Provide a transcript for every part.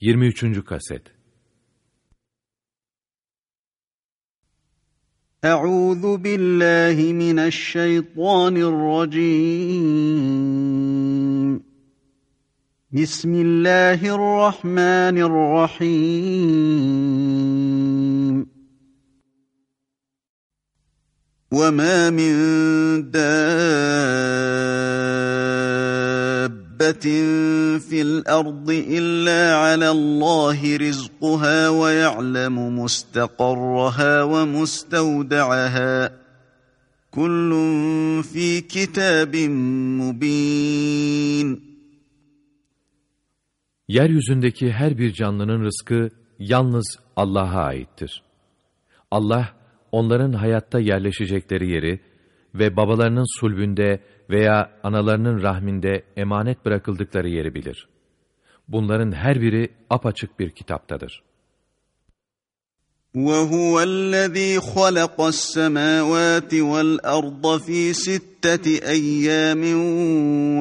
23. kaset Euzu billahi mineşşeytanirracim Bismillahirrahmanirrahim Ve ma min دابة في الأرض إلا على الله رزقها ويعلم مستقرها ومستودعها كل في كتاب مبين Yeryüzündeki her bir canlının rızkı yalnız Allah'a aittir. Allah, onların hayatta yerleşecekleri yeri ve babalarının sulbünde veya analarının rahminde emanet bırakıldıkları yeri bilir. Bunların her biri apaçık bir kitaptadır. وَهُوَ الَّذ۪ي خَلَقَ السَّمَاوَاتِ وَالْأَرْضَ ف۪ي سِتَّةِ اَيَّامٍ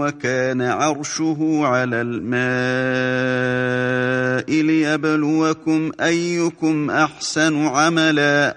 وَكَانَ عَرْشُهُ عَلَى الْمَاءِ لِيَبْلُوَكُمْ اَيُّكُمْ اَحْسَنُ عَمَلًا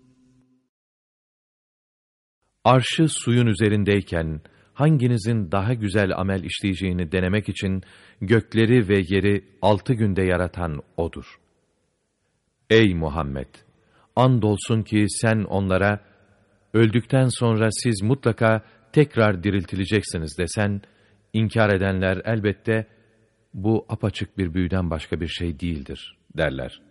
Arşı suyun üzerindeyken hanginizin daha güzel amel işleyeceğini denemek için gökleri ve yeri altı günde yaratan O'dur. Ey Muhammed! Andolsun ki sen onlara, öldükten sonra siz mutlaka tekrar diriltileceksiniz desen, inkar edenler elbette, bu apaçık bir büyüden başka bir şey değildir derler.''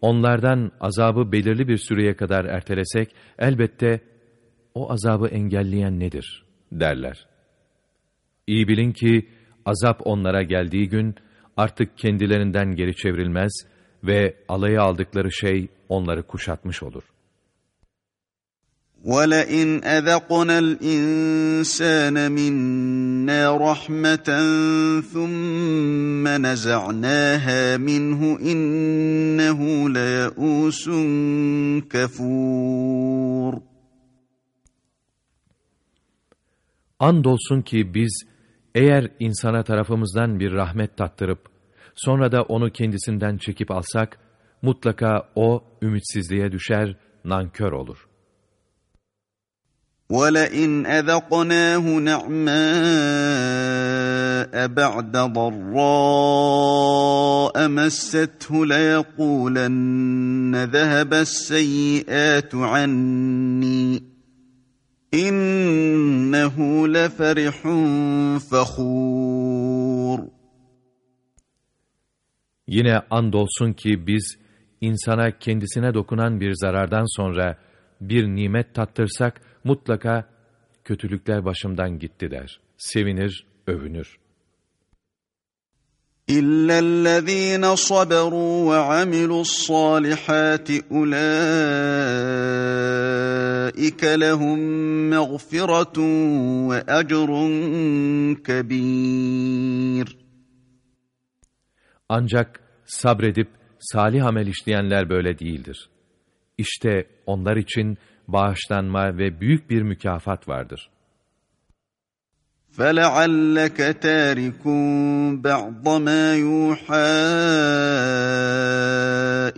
onlardan azabı belirli bir süreye kadar ertelesek, elbette o azabı engelleyen nedir derler. İyi bilin ki azap onlara geldiği gün artık kendilerinden geri çevrilmez ve alaya aldıkları şey onları kuşatmış olur. وَلَئِنْ أَذَقْنَا الْإِنسَانَ مِنَّا رَحْمَةً ثُمَّ نَزَعْنَاهَا مِنْهُ إِنَّهُ لَيَئُوسٌ كَفُورٌ Andolsun ki biz eğer insana tarafımızdan bir rahmet tattırıp sonra da onu kendisinden çekip alsak mutlaka o ümitsizliğe düşer, nankör olur. وَلَئِنْ أَذَقْنَاهُ نَعْمَاءَ بَعْدَ ضَرَّاءَ مَسَّتْهُ لَيَقُولَنَّ ذَهَبَ السَّيِّئَاتُ عَنِّي إِنَّهُ لَفَرِحٌ فَخُورٌ Yine andolsun ki biz insana kendisine dokunan bir zarardan sonra bir nimet tattırsak mutlaka kötülükler başımdan gitti der. Sevinir, övünür. إِلَّا الَّذ۪ينَ صَبَرُوا وَعَمِلُوا الصَّالِحَاتِ أُولَٰئِكَ لَهُمْ مَغْفِرَةٌ وَأَجْرٌ كَب۪يرٌ Ancak sabredip salih amel işleyenler böyle değildir. İşte onlar için bağışlanma ve büyük bir mükafat vardır. فَلَعَلَّكَ تَارِكٌ بَعْضَ مَا يُوحَى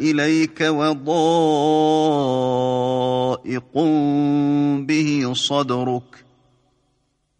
إِلَيْكَ وَضَائِقٌ بِهِ صَدْرُكَ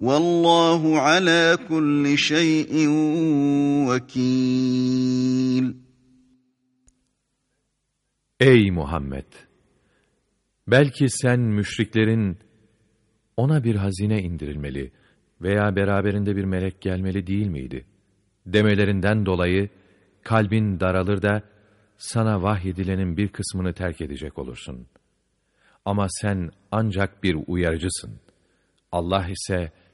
Vallahu ala kulli şeyin vekil. Ey Muhammed! Belki sen müşriklerin ona bir hazine indirilmeli veya beraberinde bir melek gelmeli değil miydi? Demelerinden dolayı kalbin daralır da sana vahyedilenin bir kısmını terk edecek olursun. Ama sen ancak bir uyarıcısın. Allah ise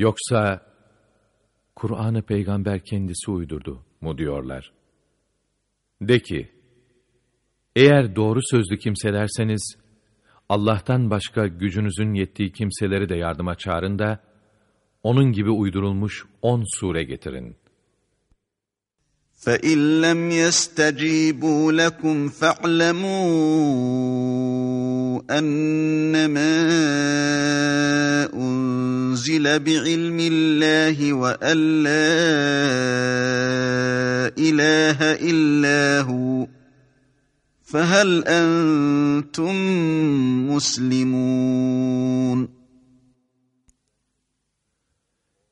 Yoksa Kur'an'ı peygamber kendisi uydurdu mu diyorlar. De ki, eğer doğru sözlü kimselerseniz, Allah'tan başka gücünüzün yettiği kimseleri de yardıma çağırın da, onun gibi uydurulmuş on sure getirin. فَاِنْ لَمْ يَسْتَجِيبُوا لَكُمْ فَاعْلَمُوا أَنَّمَا أُنْزِلَ بِعِلْمِ اللّٰهِ وَأَنْ لَا إِلَٰهَ إِلَّا هُوَ فَهَلْ أَنْتُمْ مُسْلِمُونَ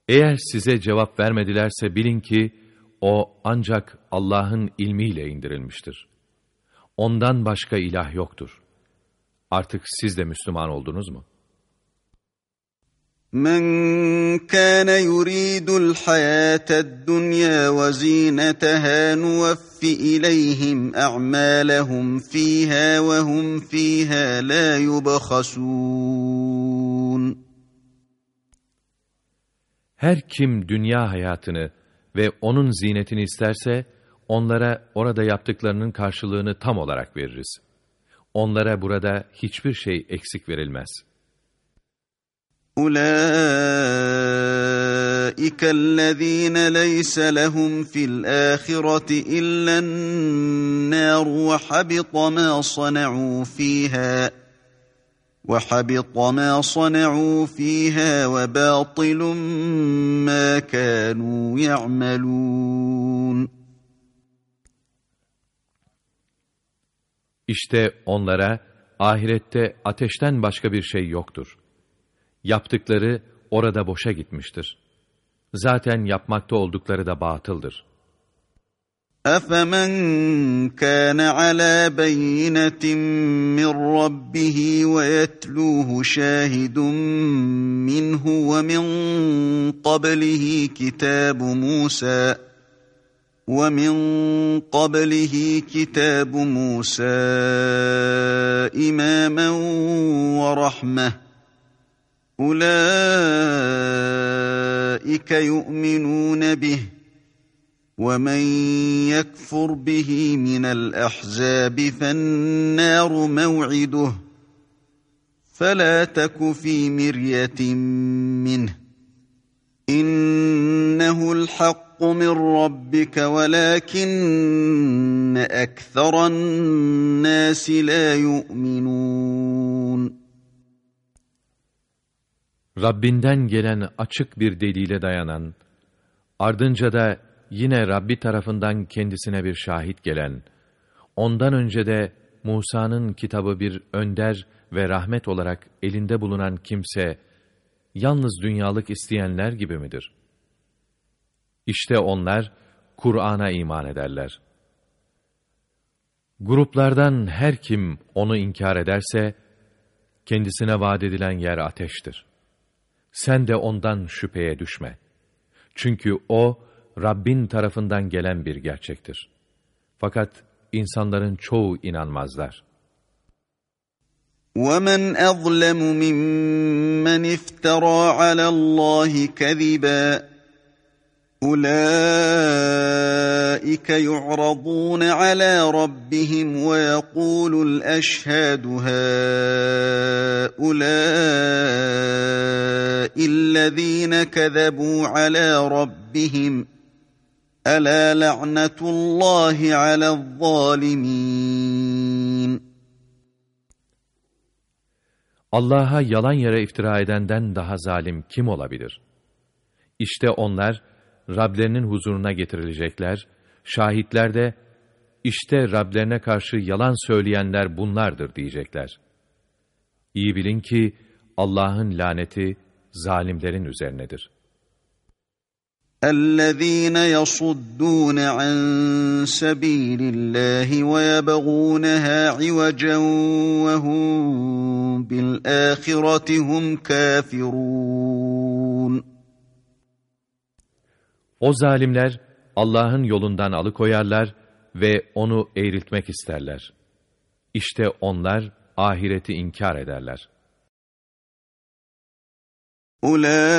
Eğer size cevap vermedilerse bilin ki, o ancak Allah'ın ilmiyle indirilmiştir. Ondan başka ilah yoktur. artık siz de Müslüman oldunuz mu? Men kana yuridul hayatad dunya ve zinetaha nuwaffi ileyhim a'malahum fiha ve hum fiha la yubhasun. Her kim dünya hayatını ve onun zinetini isterse onlara orada yaptıklarının karşılığını tam olarak veririz. Onlara burada hiçbir şey eksik verilmez. أولئك الذين ليس لهم في الآخرة إلا النار وحبط ما صنعوا فيها وحبط ما صنعوا فيها وباطل ما كانوا يعملون İşte onlara ahirette ateşten başka bir şey yoktur. Yaptıkları orada boşa gitmiştir. Zaten yapmakta oldukları da batıldır. أفمن كان على بينة من ربه ويتلوه شاهد منه ومن قبله كتاب موسى ومن قبله كتاب موسى إماما ورحمة. أولئك يؤمنون به ومن يكفر به من الأحزاب فالنار موعده. فلا تك في مرية منه. إنه الحق من ربك ولكن أكثر الناس لا يؤمنون Rabbinden gelen açık bir delile dayanan, ardınca da yine Rabbi tarafından kendisine bir şahit gelen, ondan önce de Musa'nın kitabı bir önder ve rahmet olarak elinde bulunan kimse, yalnız dünyalık isteyenler gibi midir? İşte onlar, Kur'an'a iman ederler. Gruplardan her kim onu inkar ederse, kendisine vaat edilen yer ateştir. Sen de ondan şüpheye düşme. Çünkü o, Rabbin tarafından gelen bir gerçektir. Fakat insanların çoğu inanmazlar. وَمَنْ أَظْلَمُ مِمَّنِ افْتَرَى عَلَى اللّٰهِ كَذِبًا أُولَٰئِكَ يُعْرَضُونَ عَلَى رَبِّهِمْ وَيَقُولُ الْأَشْهَادُ هَٰؤُلَاءِ الَّذِينَ كَذَبُوا عَلَى رَبِّهِمْ ۚ أَلَا لَعْنَةُ اللّٰهِ عَلَى الظَّالِمِينَ Allah'a yalan yere iftira edenden daha zalim kim olabilir? İşte onlar, Rablerinin huzuruna getirilecekler, şahitler de, işte Rablerine karşı yalan söyleyenler bunlardır diyecekler. İyi bilin ki, Allah'ın laneti, zalimlerin üzerinedir. اَلَّذ۪ينَ يَصُدُّونَ عَنْ سَب۪يلِ اللّٰهِ وَيَبَغُونَهَا عِوَجًا وَهُمْ بِالْآخِرَةِ هُمْ كَافِرُونَ O zalimler Allah'ın yolundan alıkoyarlar ve onu eğriltmek isterler. İşte onlar ahireti inkar ederler. أُولَٰئِكَ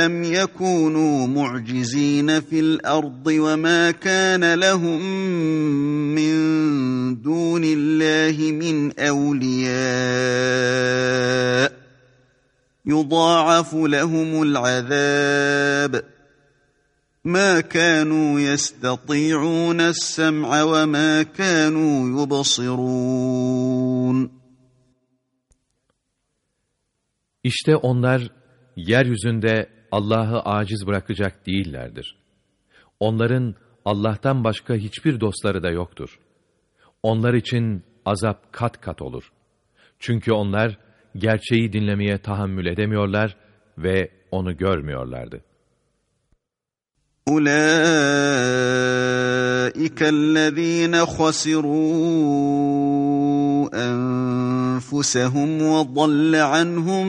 لَمْ يَكُونُوا مُعْجِزِينَ فِي الْأَرْضِ وَمَا كَانَ لَهُم مِّن دُونِ اللّٰهِ مِنْ أَوْلِيَاءَ يُضَاعَفُ لَهُمُ الْعَذَابُ مَا كَانُوا يَسْتَطِيعُونَ السَّمْعَ وَمَا كَانُوا يُبْصِرُونَ İşte onlar yeryüzünde Allah'ı aciz bırakacak değillerdir. Onların Allah'tan başka hiçbir dostları da yoktur. Onlar için azap kat kat olur. Çünkü onlar gerçeği dinlemeye tahammül edemiyorlar ve onu görmüyorlardı. أُولَٰئِكَ الَّذ۪ينَ خَسِرُوا أَنفُسَهُمْ وَضَلَّ عَنْهُمْ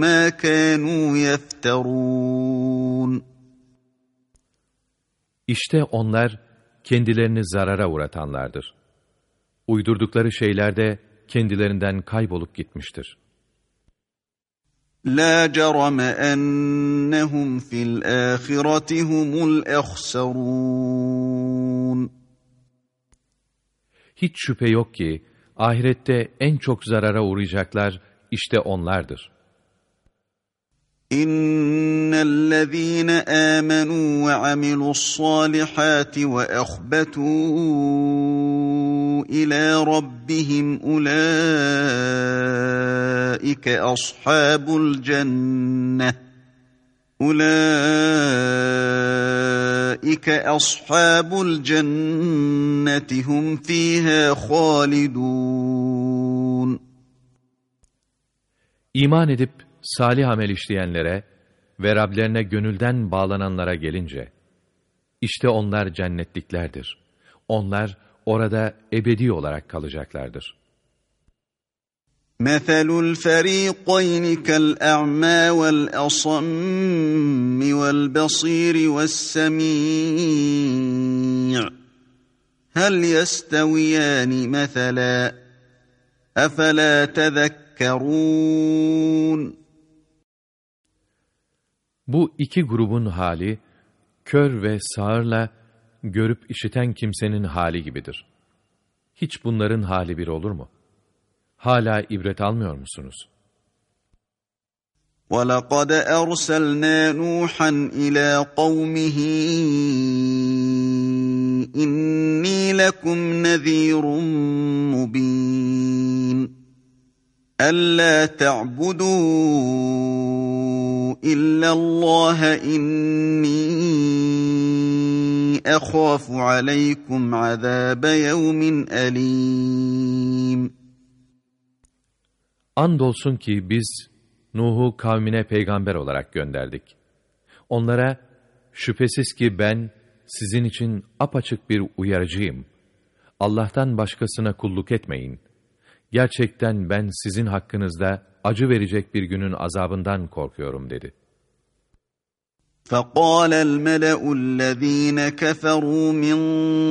مَا كَانُوا يَفْتَرُونَ İşte onlar kendilerini zarara uğratanlardır. Uydurdukları şeyler de kendilerinden kaybolup gitmiştir. لا جرم أنهم في الآخرة هم الأخسرون Hiç şüphe yok ki ahirette en çok zarara uğrayacaklar işte onlardır. إن الذين آمنوا وعملوا الصالحات وأخبتوا إلى ربهم أولئك أصحاب الجنة أولئك أصحاب الجنة هم فيها خالدون İman edip salih amel işleyenlere ve Rablerine gönülden bağlananlara gelince, işte onlar cennetliklerdir. Onlar orada ebedi olarak kalacaklardır. مثل الفريقين كالأعمى والأصم والبصير والسميع هل يستويان مثلا أفلا تذكرون Bu iki grubun hali, kör ve sağırla görüp işiten kimsenin hali gibidir. Hiç bunların hali bir olur mu? Hala ibret almıyor musunuz? وَلَقَدْ أَرْسَلْنَا نُوحًا إِلَى قَوْمِهِ إِنِّي لَكُمْ نَذِيرٌ مُّبِينٌ أَلَّا تَعْبُدُوا إِلَّا اللَّهَ إِنِّي أَخَافُ عَلَيْكُمْ عَذَابَ يَوْمٍ أَلِيمٍ Andolsun ki biz Nuh'u kavmine peygamber olarak gönderdik. Onlara şüphesiz ki ben sizin için apaçık bir uyarıcıyım. Allah'tan başkasına kulluk etmeyin. Gerçekten ben sizin hakkınızda acı verecek bir günün azabından korkuyorum dedi. فقال الملأ الذين كفروا من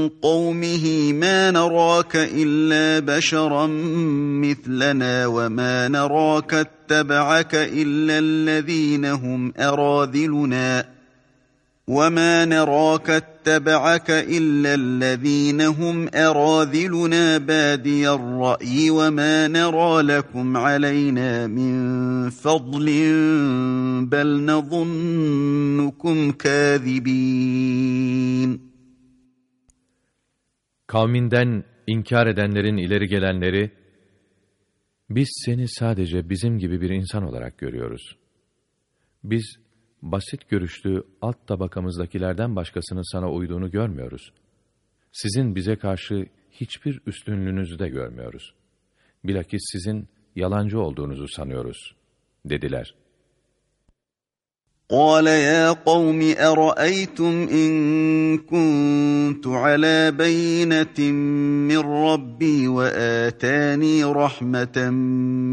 قومه ما نراك إلا بشرا مثلنا وما نراك اتبعك إلا الذين هم أراذلنا وما نراك اتبعك إلا الذين هم أراذلنا بادي الرأي وما نرى لكم علينا من فضل بل نظنكم كاذبين Kavminden inkar edenlerin ileri gelenleri, biz seni sadece bizim gibi bir insan olarak görüyoruz. Biz basit görüşlü alt tabakamızdakilerden başkasının sana uyduğunu görmüyoruz. Sizin bize karşı hiçbir üstünlüğünüzü de görmüyoruz. Bilakis sizin yalancı olduğunuzu sanıyoruz, dediler. قال يا قوم أرأيتم إن كنت على بينة من ربي وآتاني رحمة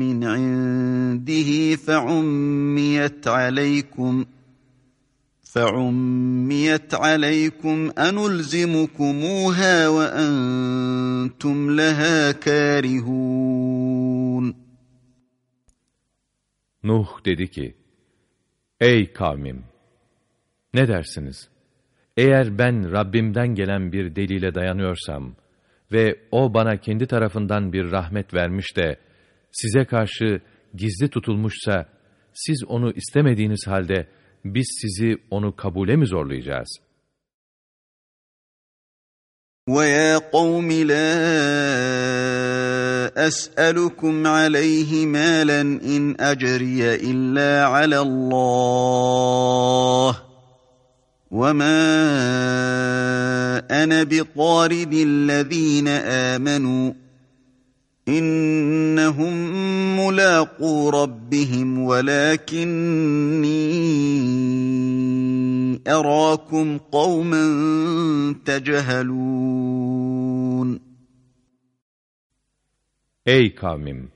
من عنده فعميت عليكم ۖ فعميت عليكم أنلزمكموها وأنتم لها كارهون Nuh dedi ki, Ey kavmim! Ne dersiniz? Eğer ben Rabbimden gelen bir delile dayanıyorsam ve O bana kendi tarafından bir rahmet vermiş de size karşı gizli tutulmuşsa, siz onu istemediğiniz halde biz sizi onu kabule mi zorlayacağız? وَيَا قَوْمِ لَا أَسْأَلُكُمْ عَلَيْهِ مَالًا إِنْ أَجْرِيَ إِلَّا عَلَى اللَّهِ وَمَا أَنَا بِطَارِدِ الَّذِينَ آمَنُوا İnnehum mulaqu rabbihim velakinni erakum kavmen tecehelun. Ey kavmim!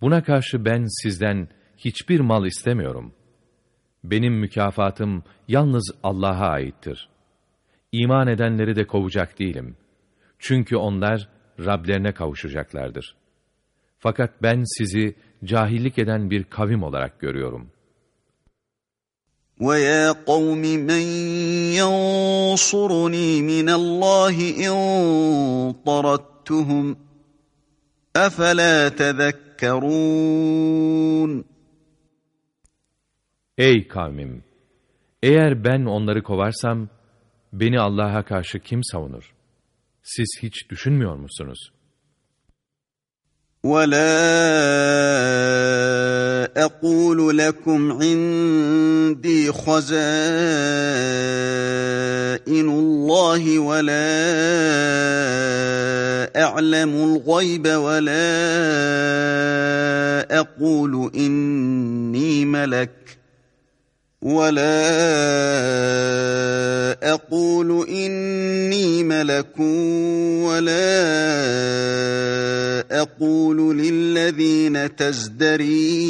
Buna karşı ben sizden hiçbir mal istemiyorum. Benim mükafatım yalnız Allah'a aittir. İman edenleri de kovacak değilim. Çünkü onlar, Rablerine kavuşacaklardır. Fakat ben sizi cahillik eden bir kavim olarak görüyorum. وَيَا قَوْمِ مَنْ يَنْصُرُنِي مِنَ اللّٰهِ اِنْ طَرَدْتُهُمْ اَفَلَا تَذَكَّرُونَ Ey kavmim! Eğer ben onları kovarsam, beni Allah'a karşı kim savunur? Siz hiç düşünmüyor musunuz? وَلَا أَقُولُ لَكُمْ عِنْدِي خَزَائِنُ اللَّهِ وَلَا أَعْلَمُ الْغَيْبَ وَلَا أَقُولُ إِنِّي مَلَكٌ ولا أقول إني ملك ولا أقول للذين تزدري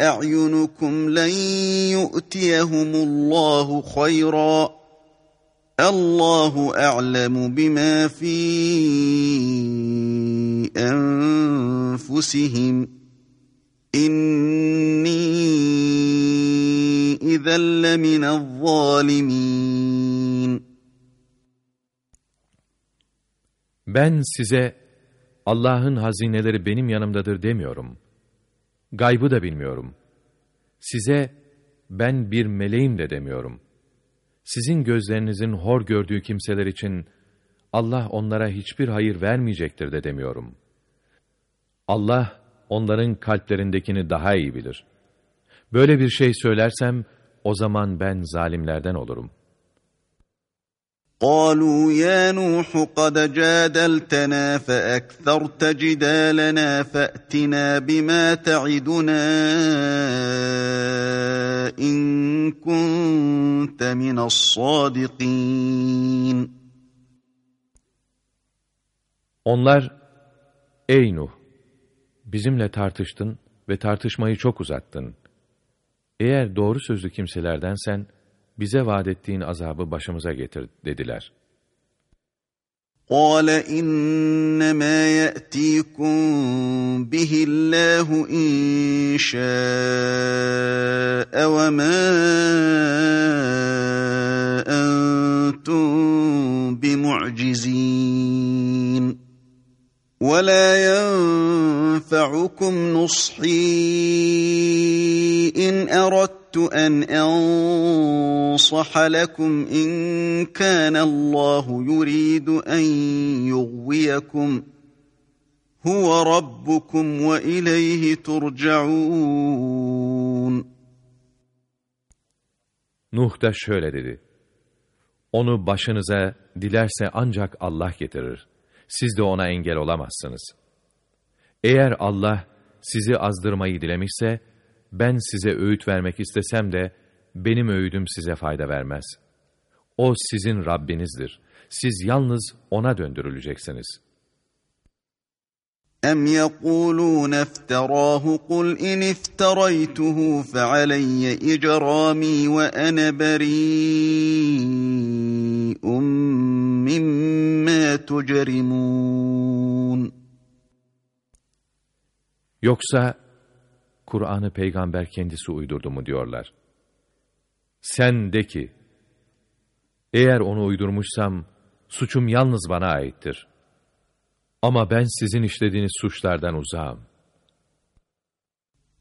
أعينكم لن يؤتيهم الله خيرا الله أعلم بما في أنفسهم İnni izen lemine zalimin. Ben size Allah'ın hazineleri benim yanımdadır demiyorum. Gaybı da bilmiyorum. Size ben bir meleğim de demiyorum. Sizin gözlerinizin hor gördüğü kimseler için Allah onlara hiçbir hayır vermeyecektir de demiyorum. Allah onların kalplerindekini daha iyi bilir. Böyle bir şey söylersem o zaman ben zalimlerden olurum. قالوا يا نوح قد جادلتنا فأكثرت جدالنا فأتنا بما تعدنا إن كنت من الصادقين Onlar, ey Nuh, bizimle tartıştın ve tartışmayı çok uzattın. Eğer doğru sözlü kimselerdensen, bize vaat ettiğin azabı başımıza getir dediler. قال إنما يأتيكم به الله إن شاء وما أنتم بمعجزين ولا ينفعكم نصحي إن أردت أردت أن أنصح لكم إن كان الله يريد أن يغويكم هو ربكم وإليه ترجعون Nuh da şöyle dedi. Onu başınıza dilerse ancak Allah getirir. Siz de ona engel olamazsınız. Eğer Allah sizi azdırmayı dilemişse, ben size öğüt vermek istesem de, benim öğüdüm size fayda vermez. O sizin Rabbinizdir. Siz yalnız O'na döndürüleceksiniz. اَمْ يَقُولُونَ افْتَرَاهُ قُلْ اِنْ اِفْتَرَيْتُهُ فَعَلَيَّ اِجْرَامِي وَأَنَا بَرِيءٌ مِّمَّا تُجْرِمُونَ Yoksa Kur'an'ı peygamber kendisi uydurdu mu diyorlar. Sen de ki, eğer onu uydurmuşsam, suçum yalnız bana aittir. Ama ben sizin işlediğiniz suçlardan uzağım.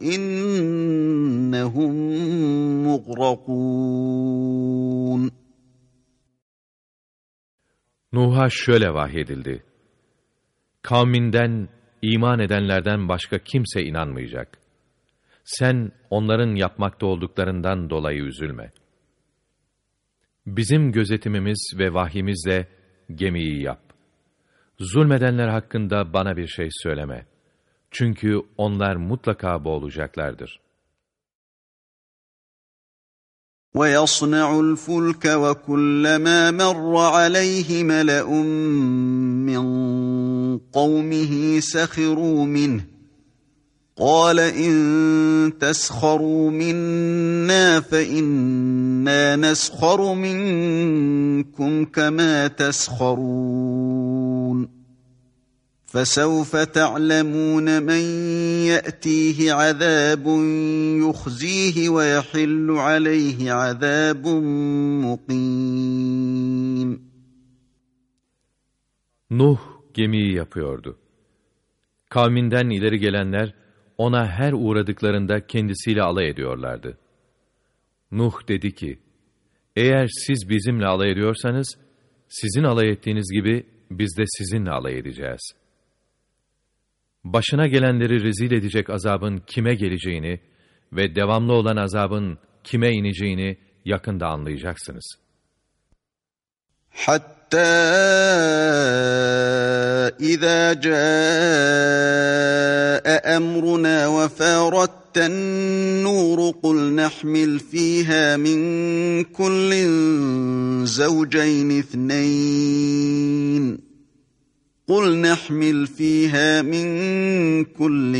innehum mugrakun. Nuh'a şöyle vahyedildi. Kavminden, iman edenlerden başka kimse inanmayacak. Sen onların yapmakta olduklarından dolayı üzülme. Bizim gözetimimiz ve vahyimizle gemiyi yap. Zulmedenler hakkında bana bir şey söyleme.'' Çünkü onlar mutlaka boğulacaklardır. وَيَصْنَعُ الْفُلْكَ وَكُلَّمَا مَرَّ عَلَيْهِ مَلَأٌ مِّن قَوْمِهِ سَخِرُوا مِنْهُ قال إن تسخروا منا فإنا نسخر منكم كما تسخرون فسوف تعلمون من يأتيه عذاب يخزيه ويحل عليه عذاب مقيم Nuh gemiyi yapıyordu. Kavminden ileri gelenler, ona her uğradıklarında kendisiyle alay ediyorlardı. Nuh dedi ki, eğer siz bizimle alay ediyorsanız, sizin alay ettiğiniz gibi biz de sizinle alay edeceğiz. Başına gelenleri rezil edecek azabın kime geleceğini ve devamlı olan azabın kime ineceğini yakında anlayacaksınız. Hatta إذا جاء أمرنا وفاردت النور قل نحمل فيها من كل زوجين اثنين قل نحمل فيها من كل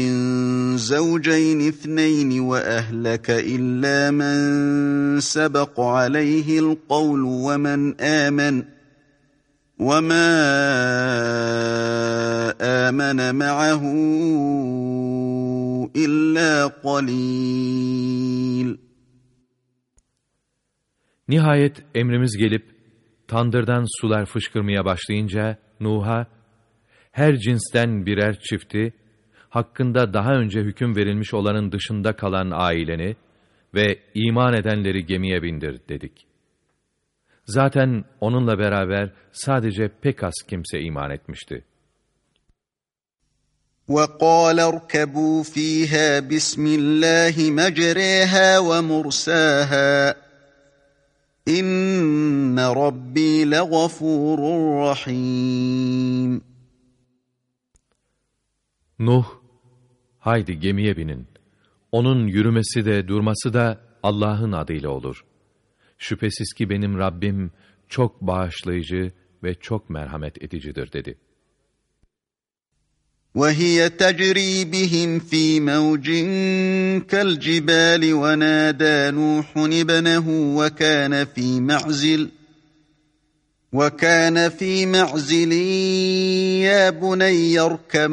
زوجين اثنين وأهلك إلا من سبق عليه القول ومن آمن ۖ وَمَا آمَنَ مَعَهُ إِلَّا قَلِيلٌ. Nihayet emrimiz gelip tandırdan sular fışkırmaya başlayınca Nuh'a her cinsten birer çifti hakkında daha önce hüküm verilmiş olanın dışında kalan aileni ve iman edenleri gemiye bindir dedik. Zaten onunla beraber sadece pek az kimse iman etmişti. وَقَالَ ارْكَبُوا ف۪يهَا بِسْمِ اللّٰهِ مَجْرَيْهَا وَمُرْسَاهَا اِنَّ İnne Rabbi legafurur rahim. Nuh, haydi gemiye binin. Onun yürümesi de durması da Allah'ın adıyla olur. Şüphesiz ki benim Rabbim çok bağışlayıcı ve çok merhamet edicidir dedi. وهي تجري بهم في موج كالجبال ونادى نوح ابنه وكان في معزل وكان في معزل يا بني اركب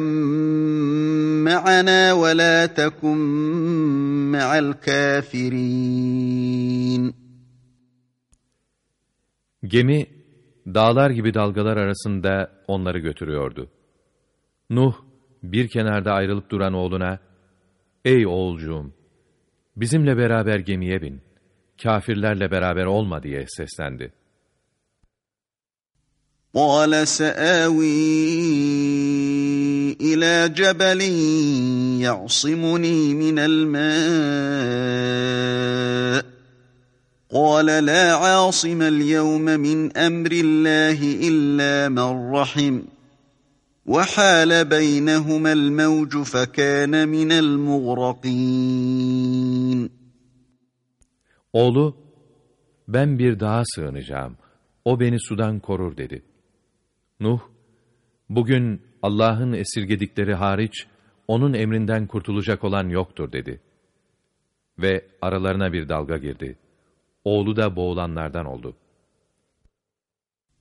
معنا ولا تكن مع الكافرين Gemi dağlar gibi dalgalar arasında onları götürüyordu. Nuh bir kenarda ayrılıp duran oğluna, ''Ey oğulcuğum, bizimle beraber gemiye bin, kafirlerle beraber olma.'' diye seslendi. قال سآوي إلى جبل يعصمني من الماء. قال لا عاصم اليوم من أمر الله إلا من رحم. وحال بينهما الموج فكان من المغرقين. Oğlu, ben bir dağa sığınacağım, o beni sudan korur dedi. Nuh, bugün Allah'ın esirgedikleri hariç, onun emrinden kurtulacak olan yoktur dedi. Ve aralarına bir dalga girdi. Oğlu da boğulanlardan oldu.''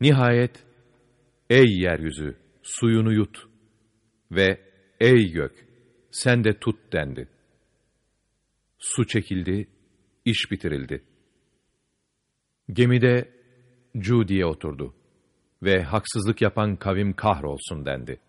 Nihayet, ey yeryüzü, suyunu yut ve ey gök, sen de tut dendi. Su çekildi, iş bitirildi. Gemide Cudi'ye oturdu ve haksızlık yapan kavim kahrolsun dendi.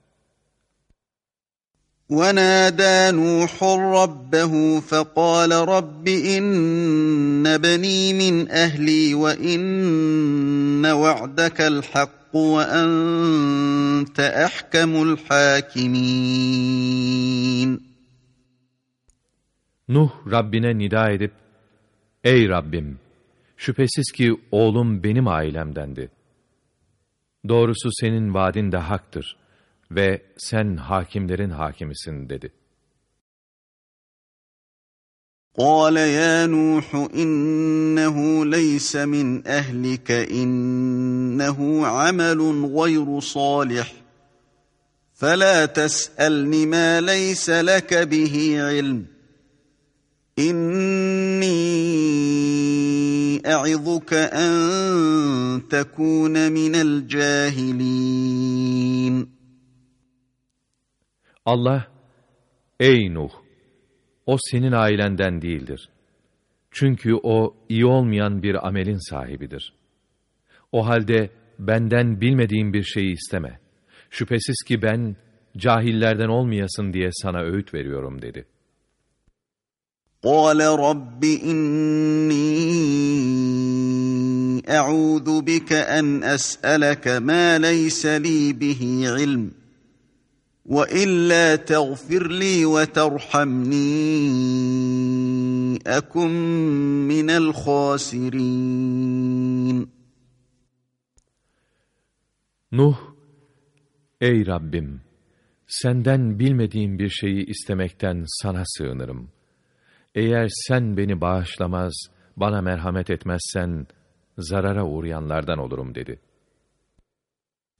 ونادى نوح ربه فقال رب إن بني من أهلي وإن وعدك الحق وأنت أحكم الحاكمين Nuh Rabbine nida edip, Ey Rabbim! Şüphesiz ki oğlum benim ailemdendi. Doğrusu senin vaadin de haktır ve sen hakimlerin hakimisin dedi. قال يا نوح إنه ليس من أهلك إنه عمل غير صالح. فلا تسألني ما ليس لك به علم. إني أعظك أن تكون من الجاهلين. Allah, ey Nuh! O senin ailenden değildir. Çünkü o iyi olmayan bir amelin sahibidir. O halde benden bilmediğin bir şeyi isteme. Şüphesiz ki ben cahillerden olmayasın diye sana öğüt veriyorum dedi. قال رب إني أعوذ بك أن أسألك ما ليس لي به علم وإلا تغفر لي وترحمني أكن من الخاسرين Nuh, ey Rabbim, senden bilmediğim bir şeyi istemekten sana sığınırım. Eğer sen beni bağışlamaz, bana merhamet etmezsen, zarara uğrayanlardan olurum dedi.''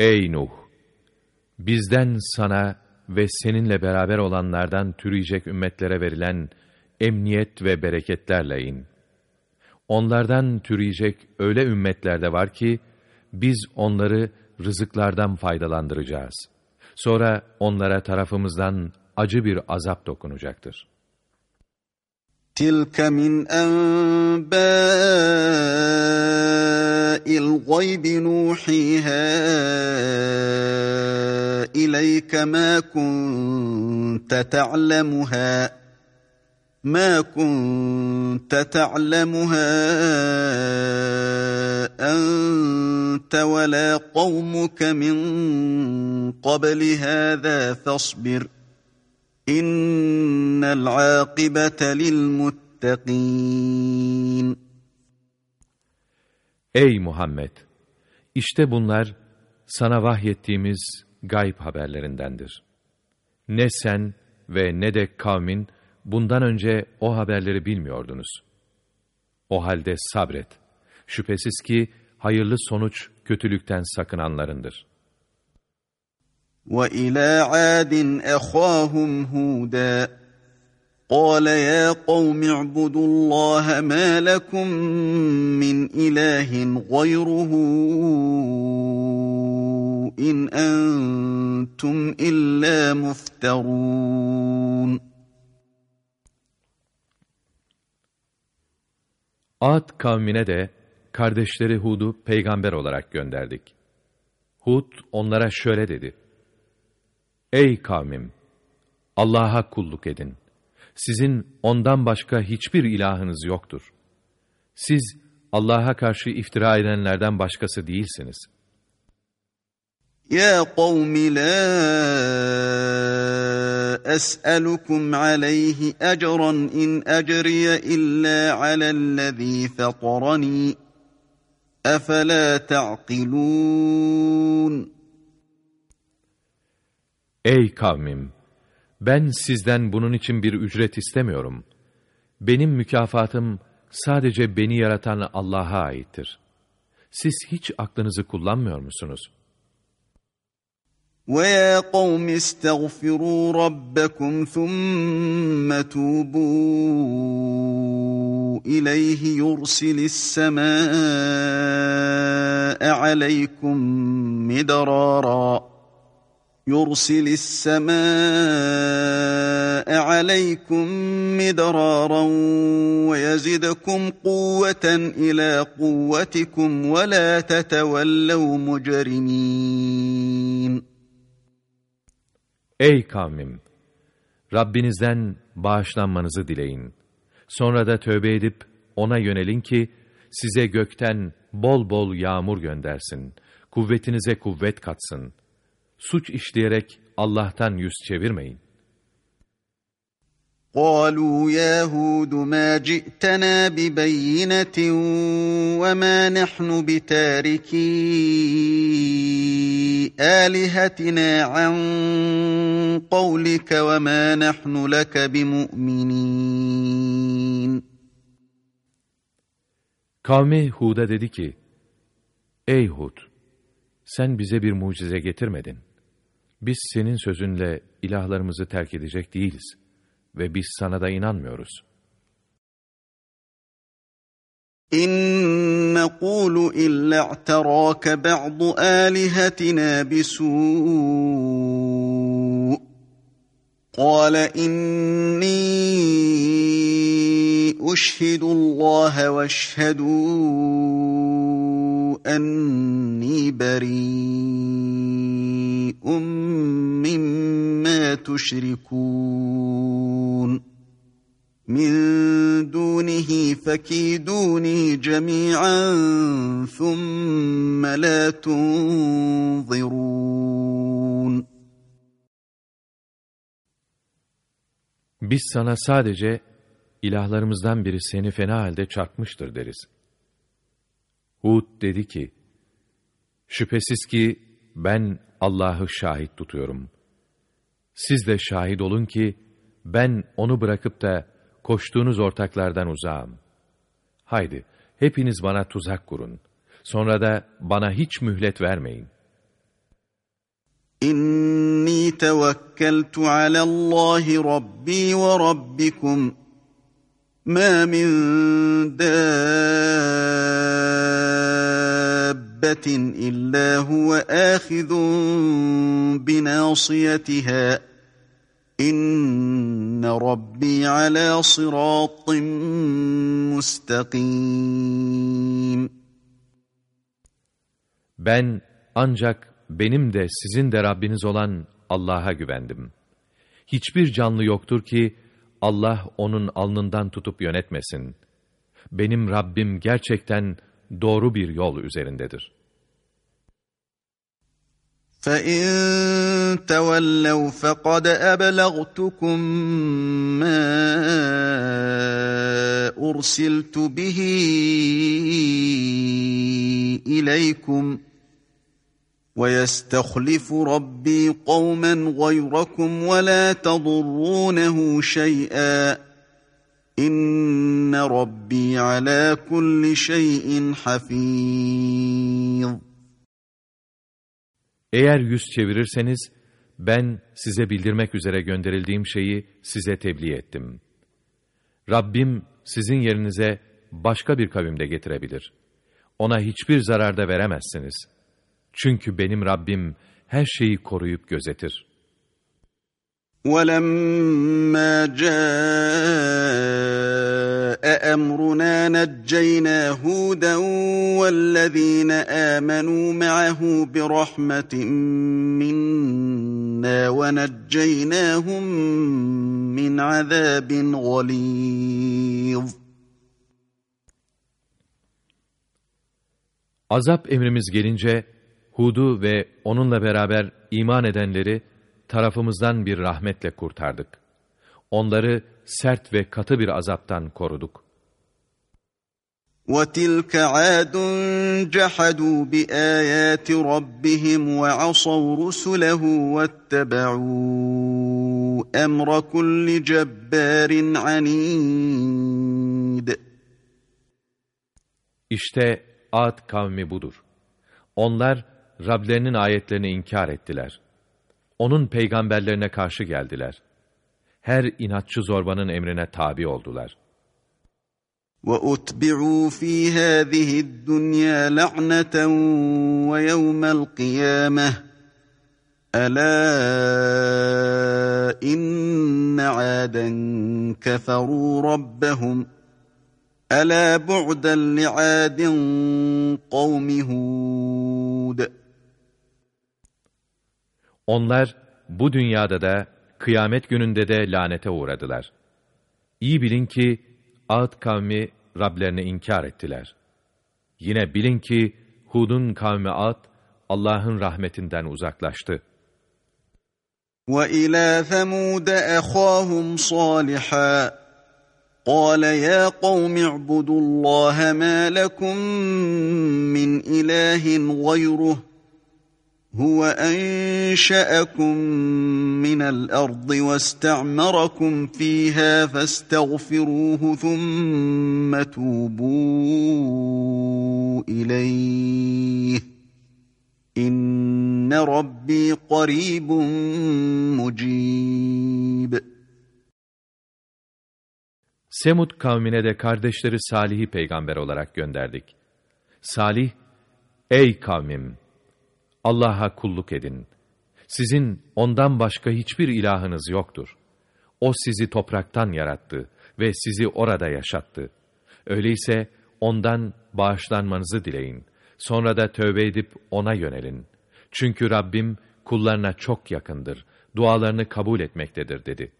Ey Nuh! Bizden sana ve seninle beraber olanlardan türeyecek ümmetlere verilen emniyet ve bereketlerle in. Onlardan türeyecek öyle ümmetler de var ki, biz onları rızıklardan faydalandıracağız. Sonra onlara tarafımızdan acı bir azap dokunacaktır. تِلْكَ مِنْ أَنْبَاءِ الْغَيْبِ نُوحِيهَا إِلَيْكَ مَا كُنْتَ تَعْلَمُهَا ما كنت تعلمها أنت ولا قومك من قبل هذا فاصبر. İnnel akibete lil muttakîn. Ey Muhammed! İşte bunlar sana vahyettiğimiz gayb haberlerindendir. Ne sen ve ne de kavmin bundan önce o haberleri bilmiyordunuz. O halde sabret. Şüphesiz ki hayırlı sonuç kötülükten sakınanlarındır.'' وَإِلَى عَادٍ أَخَاهُمْ هُودًا قَالَ يَا قَوْمِ اعْبُدُوا اللَّهَ مَا لَكُمْ مِنْ إِلَٰهٍ غَيْرُهُ إِنْ أَنْتُمْ إِلَّا مُفْتَرُونَ Ad kavmine de kardeşleri Hud'u peygamber olarak gönderdik. Hud onlara şöyle dedi. Ey kavmim! Allah'a kulluk edin. Sizin ondan başka hiçbir ilahınız yoktur. Siz Allah'a karşı iftira edenlerden başkası değilsiniz. Ya kavmi la es'alukum aleyhi ecran in ecriye illa alellezî fetarani. Efela ta'kilûn. Ey kavmim! Ben sizden bunun için bir ücret istemiyorum. Benim mükafatım sadece beni yaratan Allah'a aittir. Siz hiç aklınızı kullanmıyor musunuz?' ويا قوم استغفروا ربكم ثم توبوا اليه يرسل السماء عليكم مدرارا يرسل السماء عليكم مدرارا ويزدكم قوه الى قوتكم ولا تتولوا مجرمين Ey kavmim! Rabbinizden bağışlanmanızı dileyin. Sonra da tövbe edip ona yönelin ki size gökten bol bol yağmur göndersin. Kuvvetinize kuvvet katsın. Suç işleyerek Allah'tan yüz çevirmeyin. قالوا يا هود ما جئتنا ببينة وما نحن بتاركي آلهتنا عن قولك وما نحن لك بمؤمنين Kavmi Hud'a dedi ki, Ey Hud! Sen bize bir mucize getirmedin. biz senin sözünle ilahlarımızı terk edecek değiliz ve biz sana da inanmıyoruz. İn nekulu illa i'terake ba'du alihatina bisu. Kale inni uşhidu Allah ve şhedû أني بريء مما تشركون من دونه فكيدوني جميعا ثم لا تنظرون Biz sana sadece ilahlarımızdan biri seni fena halde çarpmıştır deriz. Hud dedi ki, Şüphesiz ki ben Allah'ı şahit tutuyorum. Siz de şahit olun ki ben onu bırakıp da koştuğunuz ortaklardan uzağım. Haydi hepiniz bana tuzak kurun. Sonra da bana hiç mühlet vermeyin. İnni tevekkeltu alallahi rabbi ve rabbikum ma min dabbetin illa huve ahidun binasiyetiha İnne Rabbi ala sıratın müstakim. Ben ancak benim de sizin de Rabbiniz olan Allah'a güvendim. Hiçbir canlı yoktur ki Allah onun alnından tutup yönetmesin. Benim Rabbim gerçekten doğru bir yol üzerindedir.'' فَاِنْ تَوَلَّوْا فَقَدْ أَبْلَغْتُكُمْ مَا أُرْسِلْتُ بِهِ إِلَيْكُمْ وَيَسْتَخْلِفُ رَبِّي قَوْمًا غَيْرَكُمْ وَلَا تَضُرُّونَهُ شَيْئًا إِنَّ رَبِّي عَلَى كُلِّ شَيْءٍ حَفِيظٌ Eğer yüz çevirirseniz, ben size bildirmek üzere gönderildiğim şeyi size tebliğ ettim. Rabbim sizin yerinize başka bir kavimde getirebilir. Ona hiçbir zarar da veremezsiniz. Çünkü benim Rabbim her şeyi koruyup gözetir.'' ولما جاء امرنا نجينا هودا والذين امنوا معه برحمه منا ونجيناهم من عذاب غليظ Azap emrimiz gelince Hud'u ve onunla beraber iman edenleri tarafımızdan bir rahmetle kurtardık. Onları sert ve katı bir azaptan koruduk. وَتِلْكَ عَادٌ جَحَدُوا بِآيَاتِ رَبِّهِمْ وَعَصَوْا رُسُلَهُ وَاتَّبَعُوا أَمْرَ كُلِّ جَبَّارٍ عَنِيدٍ İşte Ad kavmi budur. Onlar Rablerinin ayetlerini inkar ettiler onun peygamberlerine karşı geldiler. Her inatçı zorbanın emrine tabi oldular. وَأُتْبِعُوا فِي هَذِهِ الدُّنْيَا لَعْنَةً وَيَوْمَ الْقِيَامَةِ أَلَا إِنَّ عَادًا كَفَرُوا رَبَّهُمْ أَلَا بُعْدًا لِعَادٍ قَوْمِ هُودٍ onlar bu dünyada da kıyamet gününde de lanete uğradılar. İyi bilin ki Ad kavmi Rablerini inkar ettiler. Yine bilin ki Hud'un kavmi Ad Allah'ın rahmetinden uzaklaştı. وَإِلَى ثَمُودَ أَخَاهُمْ صَالِحًا قَالَ يَا قَوْمِ اعْبُدُوا اللَّهَ مَا لَكُمْ مِنْ إِلَٰهٍ غَيْرُهُ هو أنشأكم من الأرض واستعمركم فيها فاستغفروه ثم توبوا إليه إن ربي قريب مجيب Semud kavmine de kardeşleri Salih'i peygamber olarak gönderdik. Salih, ey kavmim! Allah'a kulluk edin. Sizin ondan başka hiçbir ilahınız yoktur. O sizi topraktan yarattı ve sizi orada yaşattı. Öyleyse ondan bağışlanmanızı dileyin. Sonra da tövbe edip ona yönelin. Çünkü Rabbim kullarına çok yakındır. Dualarını kabul etmektedir dedi.''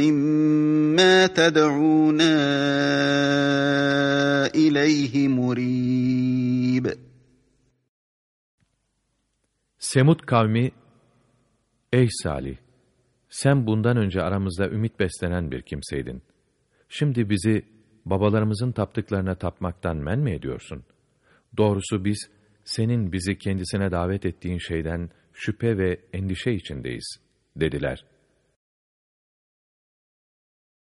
مما تدعونا إليه مريب Semud kavmi Ey Salih! Sen bundan önce aramızda ümit beslenen bir kimseydin. Şimdi bizi babalarımızın taptıklarına tapmaktan men mi ediyorsun? Doğrusu biz, senin bizi kendisine davet ettiğin şeyden şüphe ve endişe içindeyiz, dediler.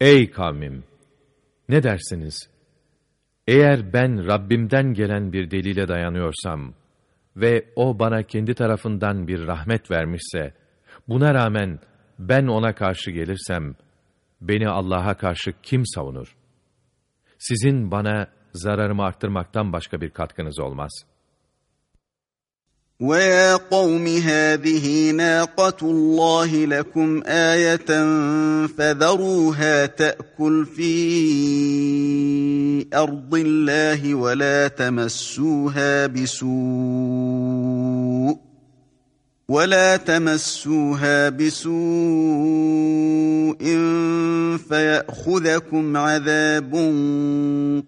Ey kavmim! Ne dersiniz? Eğer ben Rabbimden gelen bir delile dayanıyorsam ve o bana kendi tarafından bir rahmet vermişse, buna rağmen ben ona karşı gelirsem, beni Allah'a karşı kim savunur? Sizin bana zararımı arttırmaktan başka bir katkınız olmaz.'' ويا قوم هذه ناقة الله لكم آية فذروها تأكل في أرض الله ولا تمسوها بسوء ولا تمسوها بسوء فيأخذكم عذاب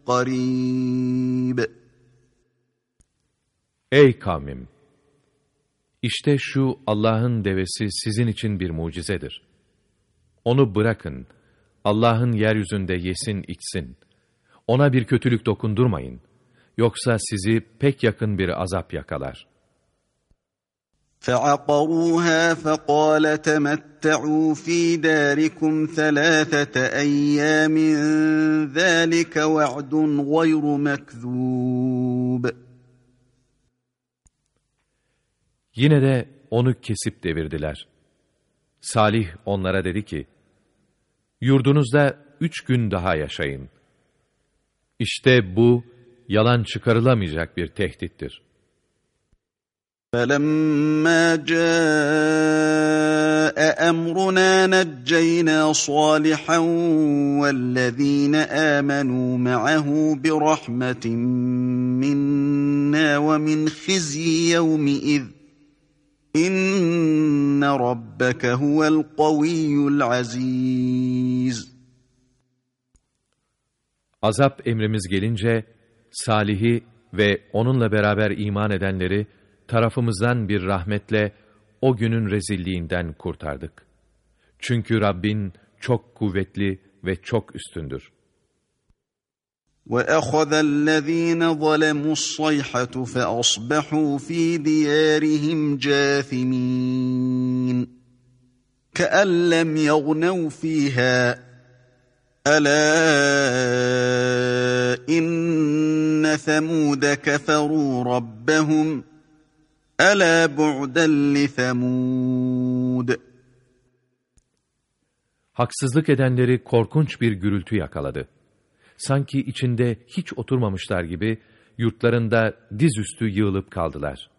قريب Ey kavmim! İşte şu Allah'ın devesi sizin için bir mucizedir. Onu bırakın, Allah'ın yeryüzünde yesin içsin. Ona bir kötülük dokundurmayın. Yoksa sizi pek yakın bir azap yakalar. فَعَقَرُوهَا فَقَالَ تَمَتَّعُوا ف۪ي دَارِكُمْ ثَلَاثَةَ اَيَّامٍ ذَٰلِكَ وَعْدٌ غَيْرُ مَكْذُوبٍ Yine de onu kesip devirdiler. Salih onlara dedi ki, Yurdunuzda üç gün daha yaşayın. İşte bu, yalan çıkarılamayacak bir tehdittir. فَلَمَّا جَاءَ أَمْرُنَا نَجَّيْنَا صَالِحًا وَالَّذ۪ينَ آمَنُوا مَعَهُ بِرَحْمَةٍ مِنَّا وَمِنْ خِزْيِ يَوْمِئِذٍ İnne rabbeke huvel kaviyyul aziz. Azap emrimiz gelince Salih'i ve onunla beraber iman edenleri tarafımızdan bir rahmetle o günün rezilliğinden kurtardık. Çünkü Rabbin çok kuvvetli ve çok üstündür. وَأَخَذَ الَّذ۪ينَ ظَلَمُوا الصَّيْحَةُ فَأَصْبَحُوا ف۪ي دِيَارِهِمْ جَاثِمِينَ كَأَنْ لَمْ يَغْنَوْا ف۪يهَا أَلَا إِنَّ ثَمُودَ كَفَرُوا رَبَّهُمْ أَلَا بُعْدًا لِثَمُودَ Haksızlık edenleri korkunç bir gürültü yakaladı. Sanki içinde hiç oturmamışlar gibi yurtlarında dizüstü yığılıp kaldılar.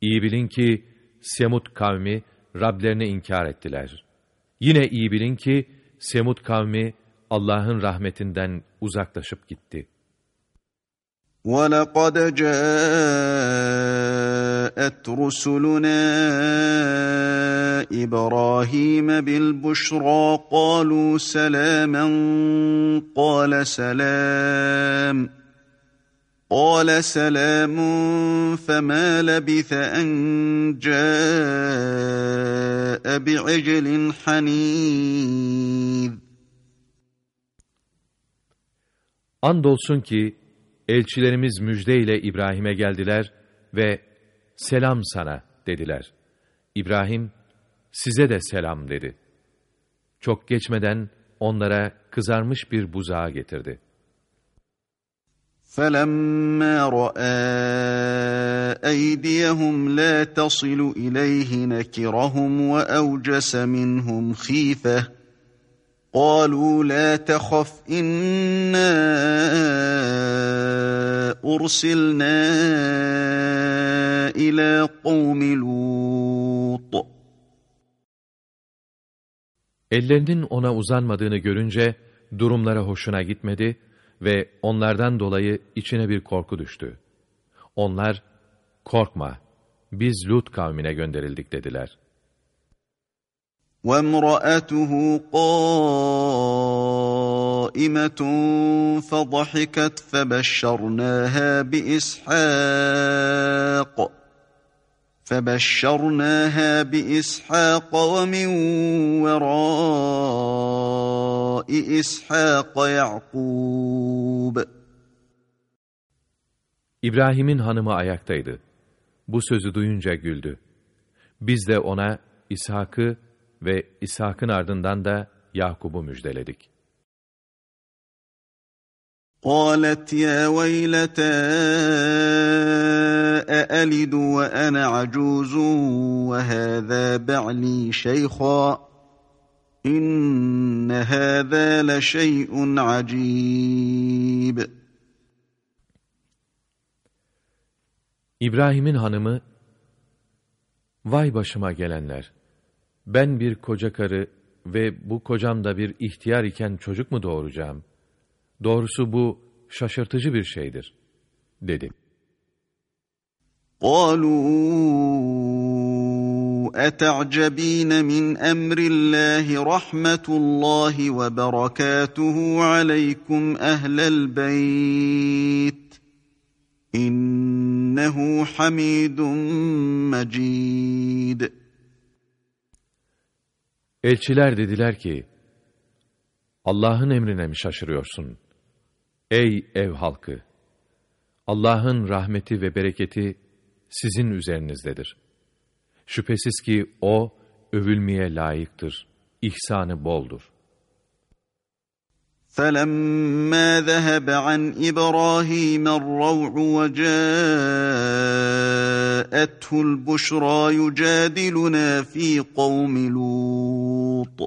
İyi bilin ki Semud kavmi Rablerine inkar ettiler. Yine iyi bilin ki Semud kavmi Allah'ın rahmetinden uzaklaşıp gitti. وَلَقَدْ جَاءَتْ رُسُلُنَا إِبْرَاهِيمَ بِالْبُشْرَى قَالُوا سَلَامًا قَالَ سَلَامٌ قال سلام فما لبث أن جاء بعجل حنيذ Andolsun ki elçilerimiz müjdeyle İbrahim'e geldiler ve selam sana dediler. İbrahim, size de selam dedi. Çok geçmeden onlara kızarmış bir buzağı getirdi. فَلَمَّا رَأَى أَيْدِيَهُمْ لَا تَصِلُ إِلَيْهِ نَكِرَهُمْ وَأَوْجَسَ مِنْهُمْ خِيفَةً قَالُوا لَا تَخَفْ إِنَّا أُرْسِلْنَا إِلَى قَوْمِ لُوطٍ Ellerinin ona uzanmadığını görünce durumlara hoşuna gitmedi ve onlardan dolayı içine bir korku düştü. Onlar, korkma, biz Lut kavmine gönderildik dediler. وامرأته قائمة فضحكت فبشرناها بإسحاق فبشرناها بإسحاق ومن وراء إسحاق يعقوب İbrahim'in hanımı ayaktaydı. Bu sözü duyunca güldü. Biz de ona İshak'ı ve İshak'ın ardından da Yakub'u müjdeledik. قالت يا ويلتى أألد وأنا عجوز وهذا بعلي شيخا إن هذا لشيء عجيب İbrahim'in hanımı, Vay başıma gelenler! Ben bir koca karı ve bu kocam da bir ihtiyar iken çocuk mu doğuracağım? Doğrusu bu şaşırtıcı bir şeydir, dedi. قالوا أتعجبين من أمر الله رحمة الله وبركاته عليكم أهل البيت إنه حميد مجيد Elçiler dediler ki, Allah'ın emrine mi şaşırıyorsun? Ey ev halkı! Allah'ın rahmeti ve bereketi sizin üzerinizdedir. Şüphesiz ki O, övülmeye layıktır, ihsanı boldur. فَلَمَّا ذَهَبَ عَنْ إِبْرَاهِيمَ الرَّوْعُ وَجَاءَتْهُ الْبُشْرَى يُجَادِلُنَا فِي قَوْمِ لُوطٍ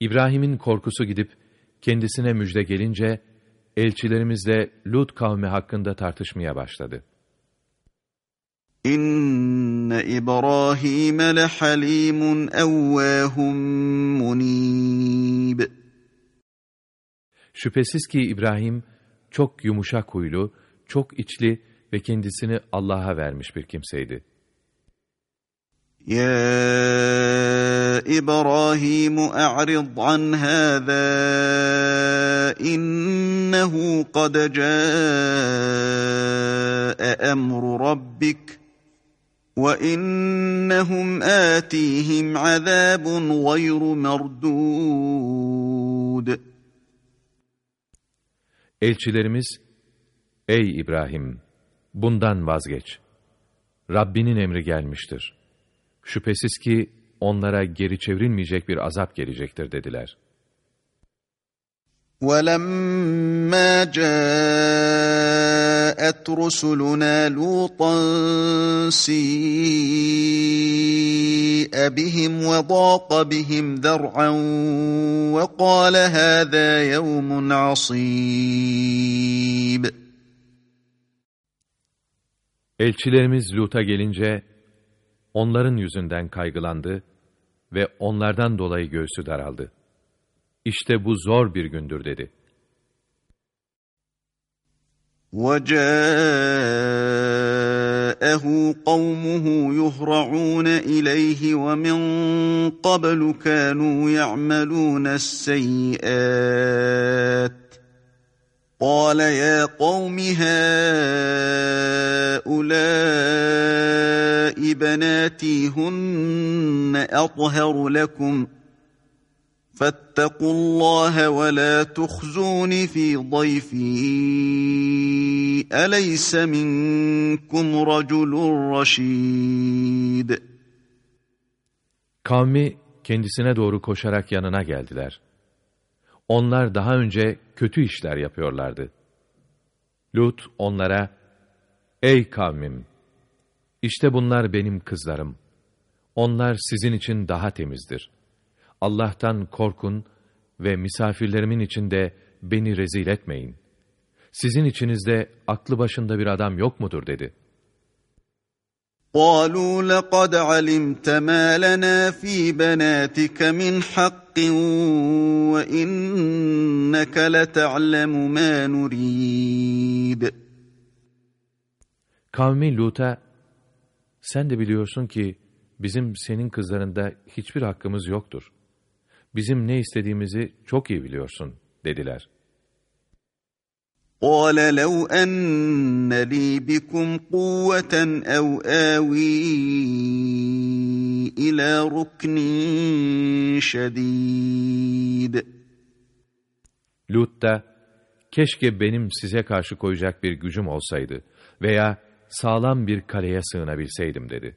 İbrahim'in korkusu gidip kendisine müjde gelince elçilerimiz de Lut kavmi hakkında tartışmaya başladı. İnne İbrahim lehalimun evvâhum munib. Şüphesiz ki İbrahim çok yumuşak huylu, çok içli ve kendisini Allah'a vermiş bir kimseydi. Ya İbrahim a'rid an hâzâ innehu kad câe emru rabbik.'' وإنهم آتيهم عذاب غير مردود Elçilerimiz, Ey İbrahim! Bundan vazgeç. Rabbinin emri gelmiştir. Şüphesiz ki onlara geri çevrilmeyecek bir azap gelecektir dediler. وَلَمَّا جَاءَتْ رُسُلُنَا لُوطًا سِيءَ بِهِمْ وَضَاقَ بِهِمْ ذَرْعًا وَقَالَ هَذَا يَوْمٌ عَصِيبٌ Elçilerimiz Lut'a gelince, onların yüzünden kaygılandı ve onlardan dolayı göğsü daraldı. İşte bu zor bir gündür dedi. وَجَاءَهُ قَوْمُهُ يُهْرَعُونَ إِلَيْهِ وَمِنْ قَبْلُ كَانُوا يَعْمَلُونَ السَّيِّئَاتِ قال يا قوم هؤلاء بناتي هن أطهر لكم فاتقوا الله ولا تخزون في ضيفي أليس منكم رجل رشيد Kavmi kendisine doğru koşarak yanına geldiler. Onlar daha önce kötü işler yapıyorlardı. Lut onlara, Ey kavmim! İşte bunlar benim kızlarım. Onlar sizin için daha temizdir. Allah'tan korkun ve misafirlerimin içinde beni rezil etmeyin. Sizin içinizde aklı başında bir adam yok mudur dedi.'' قالوا لقد علمت ما لنا في بناتك من حق وإنك لتعلم ما نريد Kavmi Lut'a, sen de biliyorsun ki bizim senin kızlarında hiçbir hakkımız yoktur. Bizim ne istediğimizi çok iyi biliyorsun, dediler. قال لو أن لي بكم قوة أو آوي إلى ركن شديد Lut da, keşke benim size karşı koyacak bir gücüm olsaydı veya sağlam bir kaleye sığınabilseydim dedi.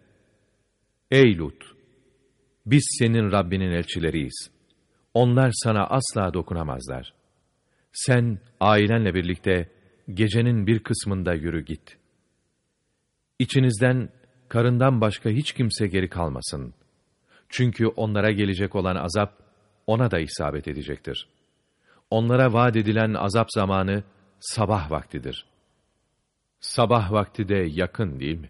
Ey Lut! Biz senin Rabbinin elçileriyiz. Onlar sana asla dokunamazlar. Sen ailenle birlikte gecenin bir kısmında yürü git. İçinizden, karından başka hiç kimse geri kalmasın. Çünkü onlara gelecek olan azap, ona da isabet edecektir. Onlara vaat edilen azap zamanı, sabah vaktidir. Sabah vakti de yakın değil mi?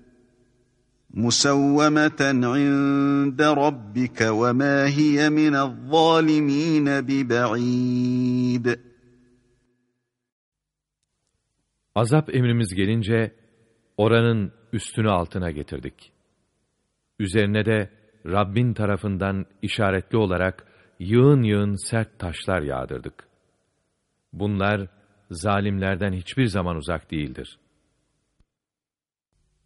مسومة عند ربك وما هي من الظالمين ببعيد Azap emrimiz gelince oranın üstünü altına getirdik. Üzerine de Rabbin tarafından işaretli olarak yığın yığın sert taşlar yağdırdık. Bunlar zalimlerden hiçbir zaman uzak değildir.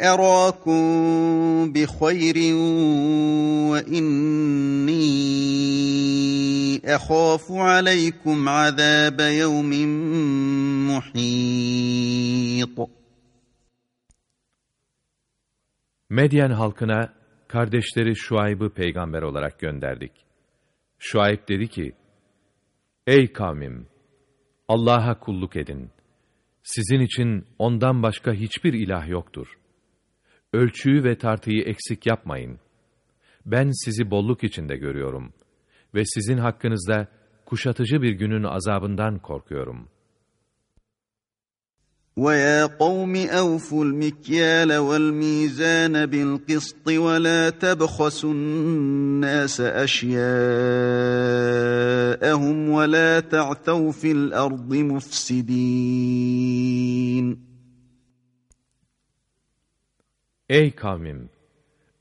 أراكم بخير وإني أخاف عليكم عذاب يوم محيط Medyen halkına kardeşleri Şuayb'ı peygamber olarak gönderdik. Şuayb dedi ki, Ey kavmim! Allah'a kulluk edin. Sizin için ondan başka hiçbir ilah yoktur. Ölçüyü ve tartıyı eksik yapmayın. Ben sizi bolluk içinde görüyorum ve sizin hakkınızda kuşatıcı bir günün azabından korkuyorum. وَيَا قَوْمِ أَوْفُوا الْمِكْيَالَ وَالْمِيزَانَ بِالْقِسْطِ وَلَا تَبْخَسُوا النَّاسَ أَشْيَاءَهُمْ وَلَا تَعْثَوْا فِي الْأَرْضِ مُفْسِدِينَ Ey kavmim!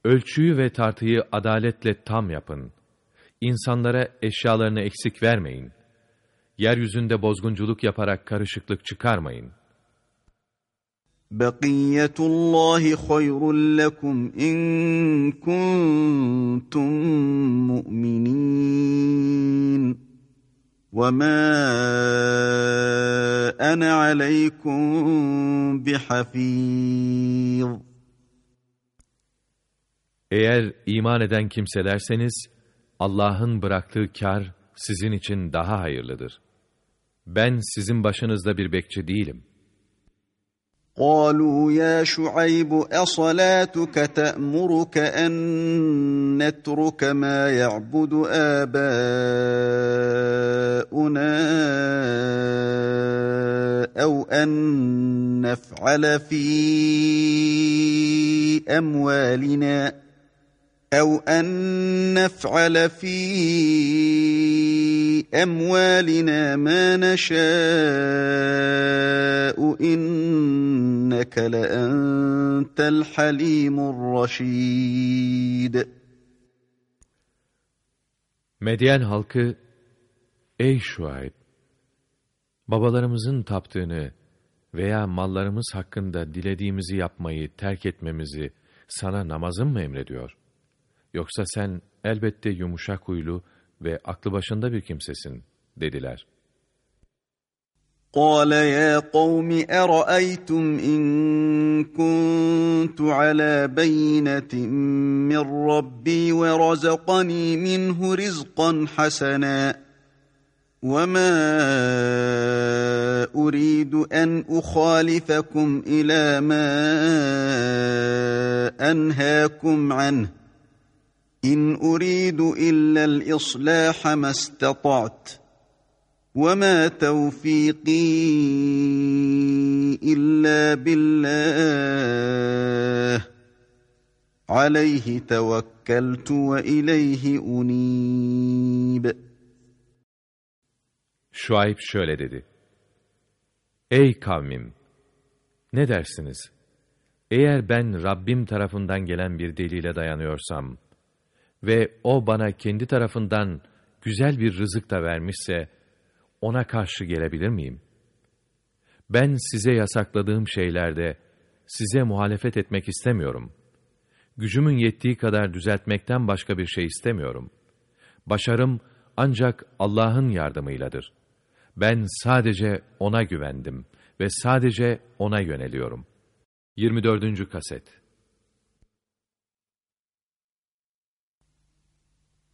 Ölçüyü ve tartıyı adaletle tam yapın. İnsanlara eşyalarını eksik vermeyin. Yeryüzünde bozgunculuk yaparak karışıklık çıkarmayın. بَقِيَّةُ اللّٰهِ خَيْرٌ لَكُمْ اِنْ كُنْتُمْ مُؤْمِنِينَ وَمَا أَنَا عَلَيْكُمْ بِحَفِيظٍ Eğer iman eden kimselerseniz, Allah'ın bıraktığı kar sizin için daha hayırlıdır. Ben sizin başınızda bir bekçi değilim. قالوا يا شعيب أصلاتك تأمرك أن نترك ما يعبد آباؤنا أو أن نفعل في أموالنا أو أن نفعل في أموالنا ما نشاء إنك لأنت الحليم الرشيد Medyen halkı, Ey Şuayb! Babalarımızın taptığını veya mallarımız hakkında dilediğimizi yapmayı terk etmemizi sana namazın mı emrediyor? Yoksa sen elbette yumuşak huylu ve aklı başında bir kimsesin, dediler. قال يا قوم أرأيتم إن كنت على بينة من ربي ورزقني منه رزقا حسنا وما أريد أن أخالفكم إلى ما أنهاكم عنه إن أريد إلا الإصلاح ما استطعت وما توفيقي إلا بالله عليه توكلت وإليه أنيب Şuayb şöyle dedi. Ey kavmim! Ne dersiniz? Eğer ben Rabbim tarafından gelen bir delile dayanıyorsam ve O bana kendi tarafından güzel bir rızık da vermişse, ona karşı gelebilir miyim? Ben size yasakladığım şeylerde size muhalefet etmek istemiyorum. Gücümün yettiği kadar düzeltmekten başka bir şey istemiyorum. Başarım ancak Allah'ın yardımıyladır. Ben sadece O'na güvendim ve sadece O'na yöneliyorum. 24. Kaset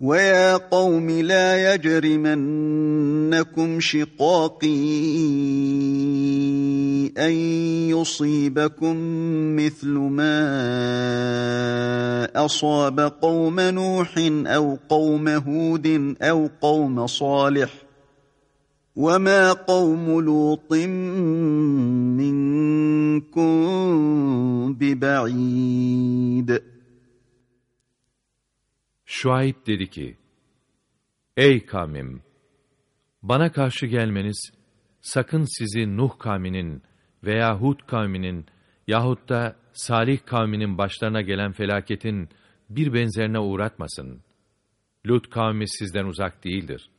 ويا قوم لا يجرمنكم شقاقي أن يصيبكم مثل ما أصاب قوم نوح أو قوم هود أو قوم صالح وما قوم لوط منكم ببعيد Şuayb dedi ki, Ey kavmim! Bana karşı gelmeniz, sakın sizi Nuh kavminin veya Hud kavminin yahut da Salih kavminin başlarına gelen felaketin bir benzerine uğratmasın. Lut kavmi sizden uzak değildir.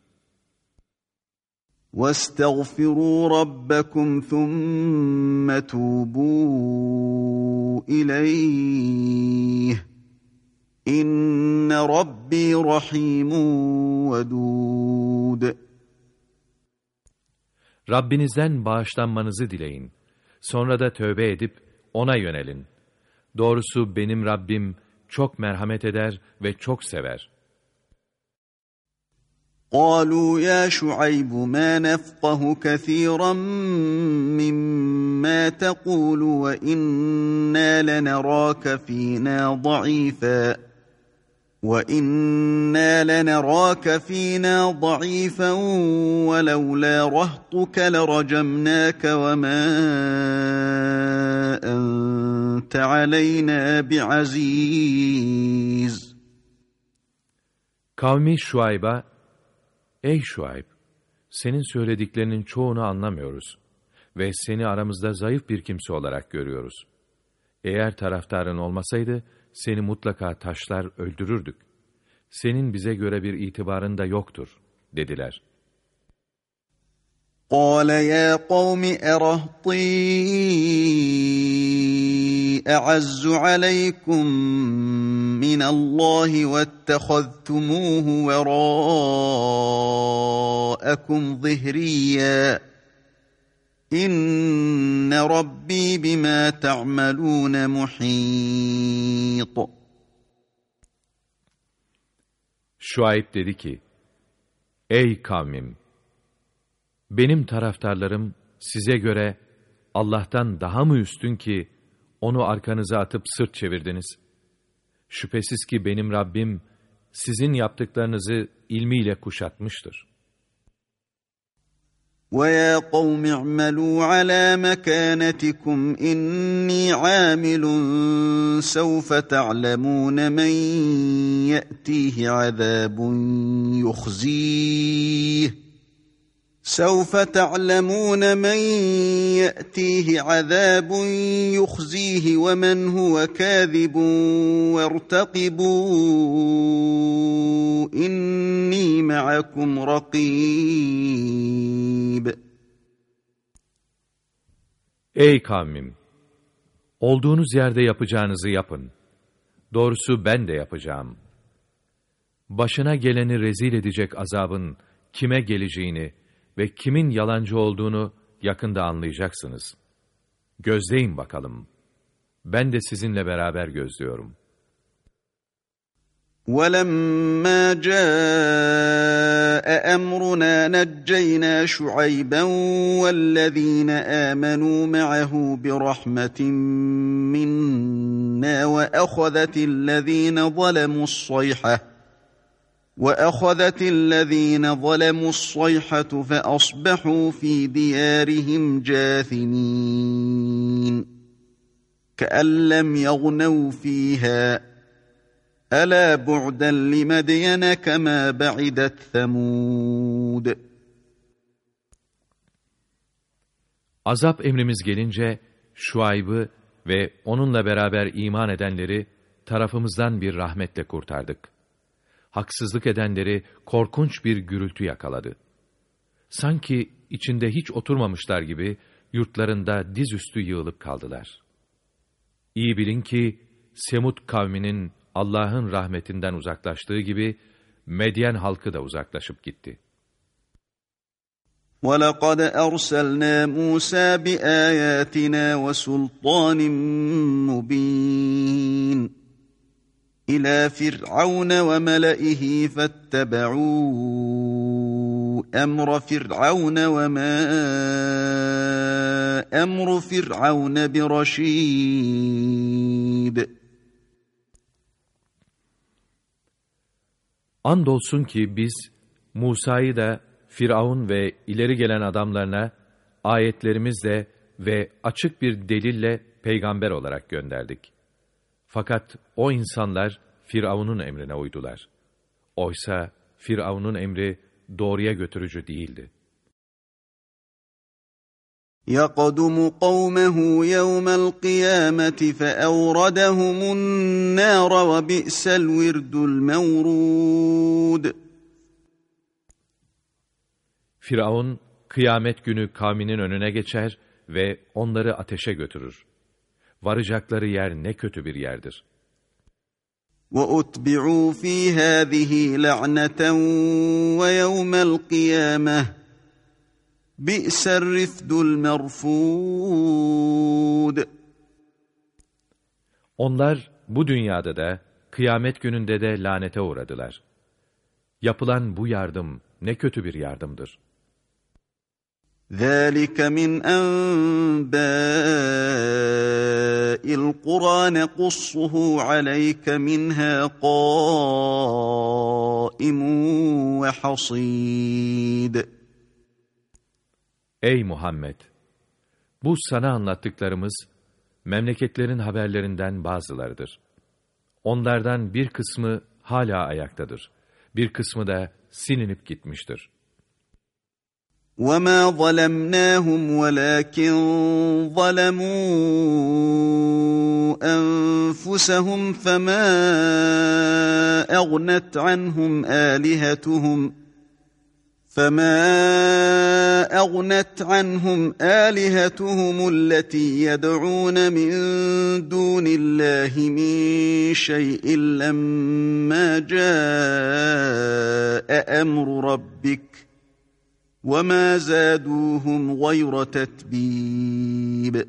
وَاسْتَغْفِرُوا رَبَّكُمْ ثُمَّ تُوبُوا إِلَيْهِ إِنَّ رَبِّي رَحِيمٌ وَدُودٌ Rabbinizden bağışlanmanızı dileyin. Sonra da tövbe edip O'na yönelin. Doğrusu benim Rabbim çok merhamet eder ve çok sever. قالوا يا شعيب ما نفقه كثيرا مما تقول وإنا لنراك فينا ضعيفاً وَإِنَّا لَنَرَاكَ فِينَا ضَعِيفًا وَلَوْلَا رَهْطُكَ لَرَجَمْنَاكَ وَمَا أَنْتَ عَلَيْنَا بِعَز۪يزٍ Kavmi Şuayb'a, Ey Şuayb! Senin söylediklerinin çoğunu anlamıyoruz ve seni aramızda zayıf bir kimse olarak görüyoruz. Eğer taraftarın olmasaydı, seni mutlaka taşlar öldürürdük. Senin bize göre bir itibarın da yoktur, dediler. قال يا قوم أرهطي أعز عليكم من الله واتخذتموه وراءكم ظهريا İnne Rabbi bima ta'malun muhit. Şuayb dedi ki, Ey kavmim! Benim taraftarlarım size göre Allah'tan daha mı üstün ki onu arkanıza atıp sırt çevirdiniz? Şüphesiz ki benim Rabbim sizin yaptıklarınızı ilmiyle kuşatmıştır. وَيَا قَوْمِ اعْمَلُوا عَلَى مَكَانَتِكُمْ إِنِّي عَامِلٌ سَوْفَ تَعْلَمُونَ مَنْ يَأْتِيهِ عَذَابٌ يُخْزِيهِ سوف تعلمون من يأتيه عذاب يخزيه ومن هو كاذب وارتقبوا إني معكم رقيب Ey kavmim! Olduğunuz yerde yapacağınızı yapın. Doğrusu ben de yapacağım. Başına geleni rezil edecek azabın kime geleceğini, ve kimin yalancı olduğunu yakında anlayacaksınız. Gözleyin bakalım. Ben de sizinle beraber gözlüyorum. وَلَمَّا جَاءَ أَمْرُنَا نَجَّيْنَا شُعَيْبًا وَالَّذِينَ آمَنُوا مَعَهُ بِرَحْمَةٍ مِنَّا وَأَخَذَتِ الَّذِينَ ظَلَمُوا الصَّيْحَةُ وَأَخَذَتِ الَّذ۪ينَ ظَلَمُوا الصَّيْحَةُ فَأَصْبَحُوا ف۪ي دِيَارِهِمْ جَاثِم۪ينَ كَأَنْ لَمْ يَغْنَوْا ف۪يهَا أَلَا بُعْدًا لِمَدْيَنَ كَمَا بَعِدَتْ ثَمُودَ Azap emrimiz gelince Şuayb'ı ve onunla beraber iman edenleri tarafımızdan bir rahmetle kurtardık haksızlık edenleri korkunç bir gürültü yakaladı. Sanki içinde hiç oturmamışlar gibi yurtlarında dizüstü yığılıp kaldılar. İyi bilin ki Semud kavminin Allah'ın rahmetinden uzaklaştığı gibi Medyen halkı da uzaklaşıp gitti. وَلَقَدْ أَرْسَلْنَا مُوسَى بِآيَاتِنَا وَسُلْطَانٍ مُبِينٍ ila fir'aun ve melaihi fettebu emra fir'aun ve ma emru fir'aun bi raşid Andolsun ki biz Musa'yı da Firavun ve ileri gelen adamlarına ayetlerimizle ve açık bir delille peygamber olarak gönderdik. Fakat o insanlar Firavun'un emrine uydular. Oysa Firavun'un emri doğruya götürücü değildi. يَقَدُمُ قَوْمَهُ يَوْمَ الْقِيَامَةِ فَأَوْرَدَهُمُ النَّارَ وَبِئْسَ الْوِرْدُ الْمَوْرُودُ Firavun, kıyamet günü kavminin önüne geçer ve onları ateşe götürür. Varacakları yer ne kötü bir yerdir. وَأُتْبِعُوا فِي هَذِهِ لَعْنَةً وَيَوْمَ الْقِيَامَةِ بِئْسَ الرِّفْدُ الْمَرْفُودُ Onlar bu dünyada da, kıyamet gününde de lanete uğradılar. Yapılan bu yardım ne kötü bir yardımdır. ذَٰلِكَ مِنْ أَنْبَاءِ الْقُرَى نَقُصُّهُ عَلَيْكَ مِنْهَا قَائِمٌ وَحَصِيدٌ Ey Muhammed! Bu sana anlattıklarımız, memleketlerin haberlerinden bazılarıdır. Onlardan bir kısmı hala ayaktadır. Bir kısmı da silinip gitmiştir.'' وَمَا ظَلَمْنَاهُمْ وَلَكِنْ ظَلَمُوا أَنفُسَهُمْ فَمَا أَغْنَتْ عَنْهُمْ آلِهَتُهُمْ فَمَا أَغْنَتْ عَنْهُمْ آلِهَتُهُمُ الَّتِي يَدْعُونَ مِن دُونِ اللَّهِ مِن شَيْءٍ لَّمَّا جَاءَ أَمْرُ رَبِّكَ وَمَا زَادُوهُمْ غَيْرَ تَتْبِيبٍ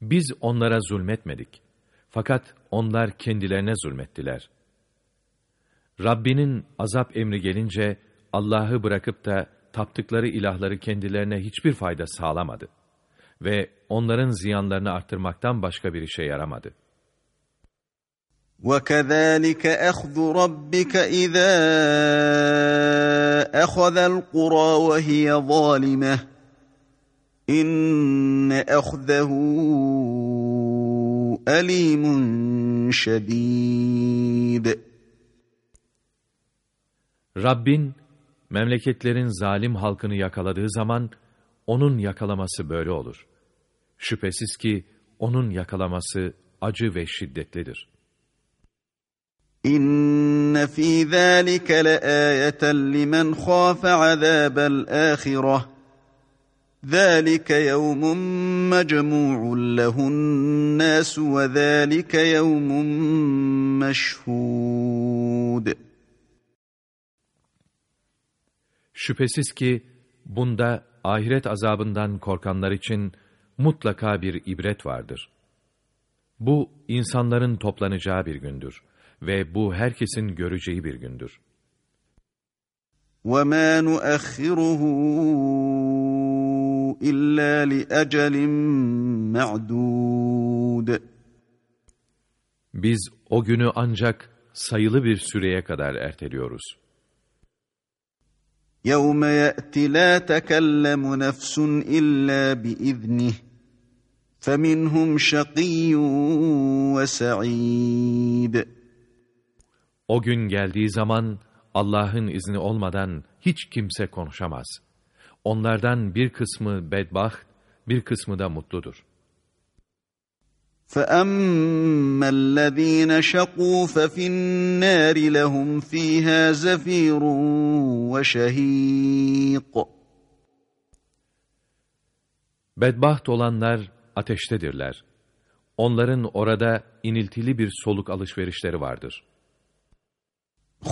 Biz onlara zulmetmedik. Fakat onlar kendilerine zulmettiler. Rabbinin azap emri gelince Allah'ı bırakıp da taptıkları ilahları kendilerine hiçbir fayda sağlamadı. Ve onların ziyanlarını arttırmaktan başka bir işe yaramadı. وَكَذَٰلِكَ أَخْذُ رَبِّكَ إِذَا أَخَذَ الْقُرَى وَهِيَ ظَالِمَةٌ إِنَّ أَخْذَهُ أَلِيمٌ شَدِيدٌ Rabbin, memleketlerin zalim halkını yakaladığı zaman, onun yakalaması böyle olur. Şüphesiz ki, onun yakalaması acı ve şiddetlidir. İnne fî zâlike leâyeten limen khâfe azâbel âhireh. ذَٰلِكَ يَوْمٌ مَّجْمُوعٌ لَهُ النَّاسُ وَذَٰلِكَ يَوْمٌ مَّشْهُودٌ Şüphesiz ki bunda ahiret azabından korkanlar için mutlaka bir ibret vardır. Bu insanların toplanacağı bir gündür ve bu herkesin göreceği bir gündür. وَمَا نُؤَخِّرُهُ إِلَّا لِأَجَلٍ مَعْدُودٍ Biz o günü ancak sayılı bir süreye kadar erteliyoruz. يَوْمَ يَأْتِ لَا تَكَلَّمُ نَفْسٌ إِلَّا بِإِذْنِهِ فَمِنْهُمْ شَقِيٌّ وَسَعِيدٌ O gün geldiği zaman Allah'ın izni olmadan hiç kimse konuşamaz. Onlardan bir kısmı bedbaht, bir kısmı da mutludur. فَأَمَّا الَّذ۪ينَ شَقُوا فَفِي النَّارِ لَهُمْ ف۪يهَا زَف۪يرٌ وَشَه۪يقٌ Bedbaht olanlar ateştedirler. Onların orada iniltili bir soluk alışverişleri vardır.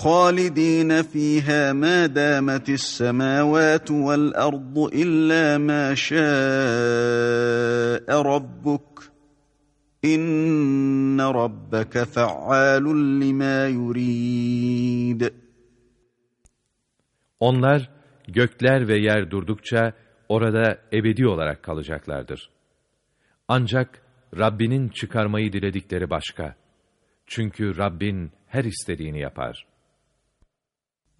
خَالِد۪ينَ ف۪يهَا مَا دَامَتِ السَّمَاوَاتُ وَالْأَرْضُ إِلَّا مَا شَاءَ رَبُّكَ İnne rabbeke fe'alun lima yurid. Onlar gökler ve yer durdukça orada ebedi olarak kalacaklardır. Ancak Rabbinin çıkarmayı diledikleri başka. Çünkü Rabbin her istediğini yapar.''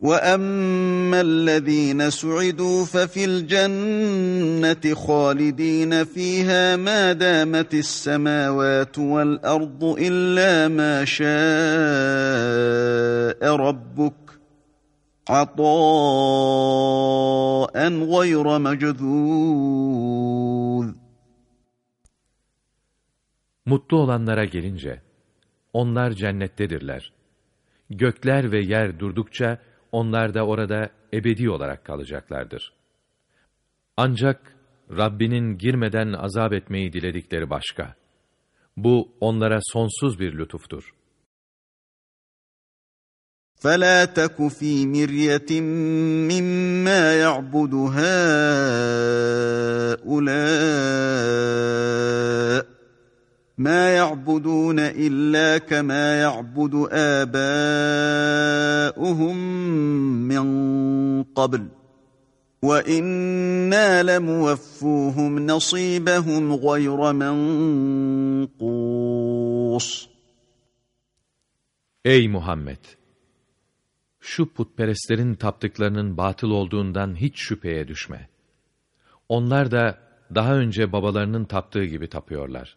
وَأَمَّا الَّذ۪ينَ سُعِدُوا فَفِي الْجَنَّةِ خَالِد۪ينَ ف۪يهَا مَا دَامَتِ السَّمَاوَاتُ وَالْأَرْضُ إِلَّا مَا شَاءَ رَبُّكَ عَطَاءً غَيْرَ مَجْذُوذٍ Mutlu olanlara gelince, onlar cennettedirler. Gökler ve yer durdukça, onlar da orada ebedi olarak kalacaklardır. Ancak Rabbinin girmeden azap etmeyi diledikleri başka. Bu onlara sonsuz bir lütuftur. فَلَا تَكُ ف۪ي مِرْيَةٍ مِّمَّا يَعْبُدُ هَٰؤُلَاءِ مَا يَعْبُدُونَ إِلَّا كَمَا يَعْبُدُ آبَاؤُهُمْ مِنْ قَبْلُ وَإِنَّا لَمُوَفُّوهُمْ نَصِيبَهُمْ غَيْرَ مَنْقُوصٍ Ey Muhammed! Şu putperestlerin taptıklarının batıl olduğundan hiç şüpheye düşme. Onlar da daha önce babalarının taptığı gibi tapıyorlar.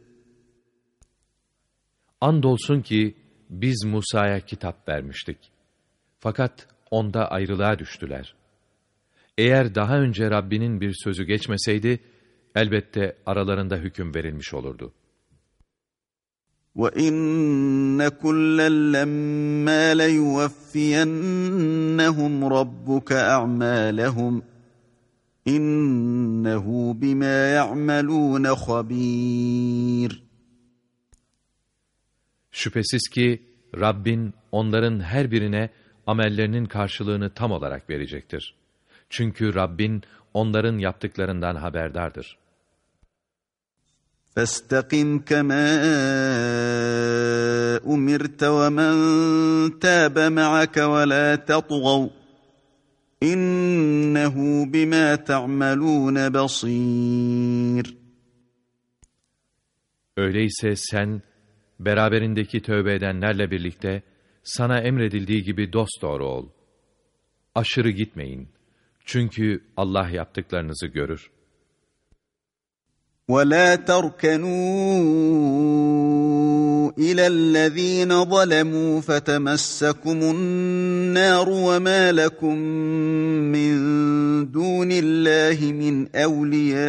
Andolsun ki biz Musa'ya kitap vermiştik. Fakat onda ayrılığa düştüler. Eğer daha önce Rabbinin bir sözü geçmeseydi, elbette aralarında hüküm verilmiş olurdu. وَإِنَّ كُلًّا لَمَّا لَيُوَفِّيَنَّهُمْ رَبُّكَ أَعْمَالَهُمْ İnnehu bima ya'malun habir. Şüphesiz ki Rabbin onların her birine amellerinin karşılığını tam olarak verecektir. Çünkü Rabbin onların yaptıklarından haberdardır. فَاسْتَقِمْ كَمَا أُمِرْتَ وَمَنْ تَابَ مَعَكَ وَلَا تَطْغَوْا İnnehu bima ta'malun basir. Öyleyse sen beraberindeki tövbe edenlerle birlikte sana emredildiği gibi dosdoğru ol. Aşırı gitmeyin. Çünkü Allah yaptıklarınızı görür. وَلَا تَرْكَنُوا إِلَى الَّذ۪ينَ ظَلَمُوا فَتَمَسَّكُمُ النَّارُ وَمَا لَكُمْ مِنْ دُونِ اللّٰهِ مِنْ أَوْلِيَاءَ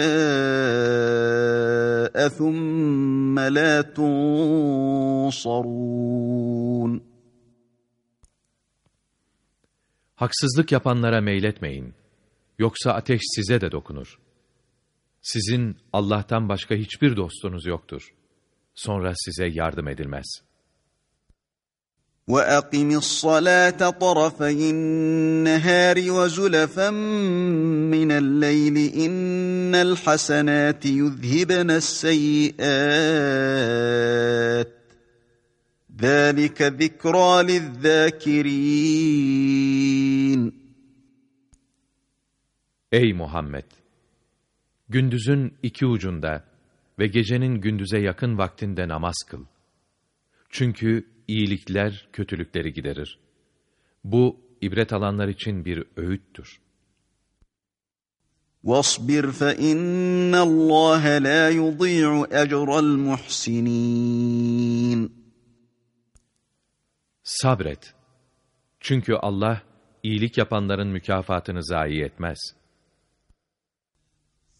ثُمَّ لَا تُنصَرُونَ Haksızlık yapanlara meyletmeyin. Yoksa ateş size de dokunur. Sizin Allah'tan başka hiçbir dostunuz yoktur. Sonra size yardım edilmez. وَأَقِمِ الصَّلَاةَ طَرَفَيِ النَّهَارِ وَزُلَفًا مِنَ اللَّيْلِ إِنَّ الْحَسَنَاتِ يُذْهِبْنَ السَّيِّئَاتِ ذَٰلِكَ ذِكْرَى لِلذَّاكِرِينَ Ey Muhammed! Gündüzün iki ucunda ve gecenin gündüze yakın vaktinde namaz kıl. Çünkü iyilikler kötülükleri giderir. Bu ibret alanlar için bir öğüttür. وَاصْبِرْ فَإِنَّ اللّٰهَ لَا يُضِيعُ أَجْرَ الْمُحْسِنِينَ Sabret. Çünkü Allah iyilik yapanların mükafatını zayi etmez.''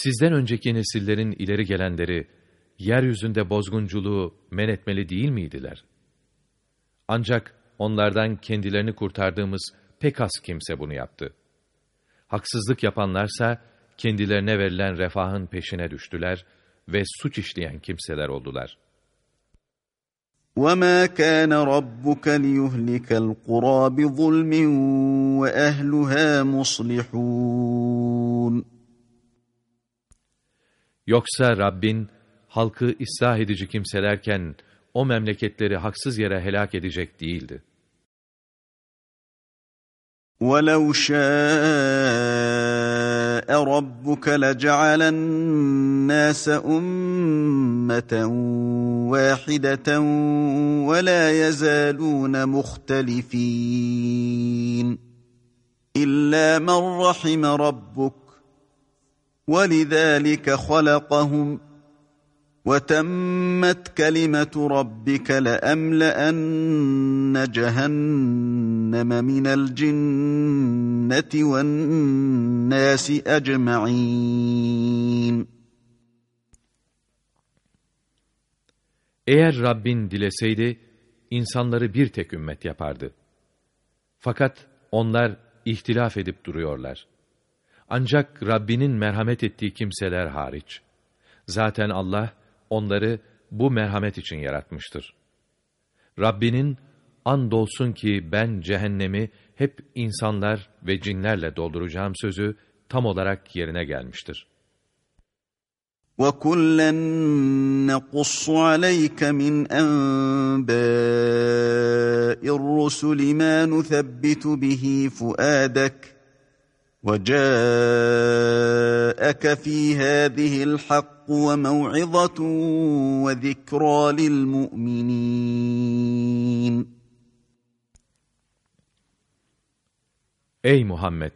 Sizden önceki nesillerin ileri gelenleri, yeryüzünde bozgunculuğu men etmeli değil miydiler? Ancak onlardan kendilerini kurtardığımız pek az kimse bunu yaptı. Haksızlık yapanlarsa, kendilerine verilen refahın peşine düştüler ve suç işleyen kimseler oldular. وَمَا كَانَ رَبُّكَ لِيُهْلِكَ الْقُرَى بِظُلْمٍ وَأَهْلُهَا مُصْلِحُونَ Yoksa Rabbin halkı ıslah edici kimselerken o memleketleri haksız yere helak edecek değildi. وَلَوْ شَاءَ رَبُّكَ لَجَعَلَ النَّاسَ أُمَّةً وَاحِدَةً وَلَا يَزَالُونَ مُخْتَلِفِينَ إِلَّا مَنْ رَحِمَ رَبُّكَ وَلِذَٰلِكَ خَلَقَهُمْ وَتَمَّتْ كَلِمَةُ رَبِّكَ لَأَمْلَأَنَّ جَهَنَّمَ مِنَ الْجِنَّةِ وَالنَّاسِ أَجْمَعِينَ Eğer Rabbin dileseydi, insanları bir tek ümmet yapardı. Fakat onlar ihtilaf edip duruyorlar. Ancak Rabbinin merhamet ettiği kimseler hariç. Zaten Allah onları bu merhamet için yaratmıştır. Rabbinin andolsun ki ben cehennemi hep insanlar ve cinlerle dolduracağım sözü tam olarak yerine gelmiştir. وَكُلًّا نَقُصُّ عَلَيْكَ مِنْ أَنْبَاءِ الرُّسُلِ مَا نُثَبِّتُ بِهِ فُؤَادَكَ وَجَاءَكَ فِي هَذِهِ الْحَقُّ وَمَوْعِظَةٌ وَذِكْرَى لِلْمُؤْمِنِينَ Ey Muhammed!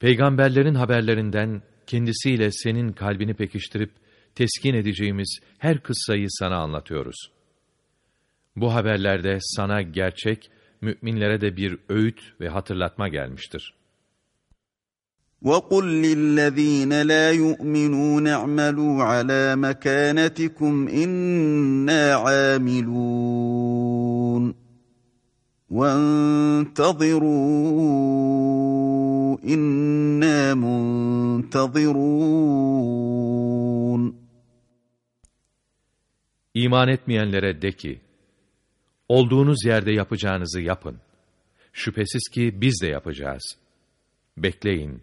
Peygamberlerin haberlerinden kendisiyle senin kalbini pekiştirip teskin edeceğimiz her kıssayı sana anlatıyoruz. Bu haberlerde sana gerçek, müminlere de bir öğüt ve hatırlatma gelmiştir. وَقُلْ لِلَّذ۪ينَ لَا يُؤْمِنُونَ اعْمَلُوا عَلَى مَكَانَتِكُمْ اِنَّا عَامِلُونَ وَانْتَظِرُوا اِنَّا مُنْتَظِرُونَ İman etmeyenlere de ki, olduğunuz yerde yapacağınızı yapın. Şüphesiz ki biz de yapacağız. Bekleyin,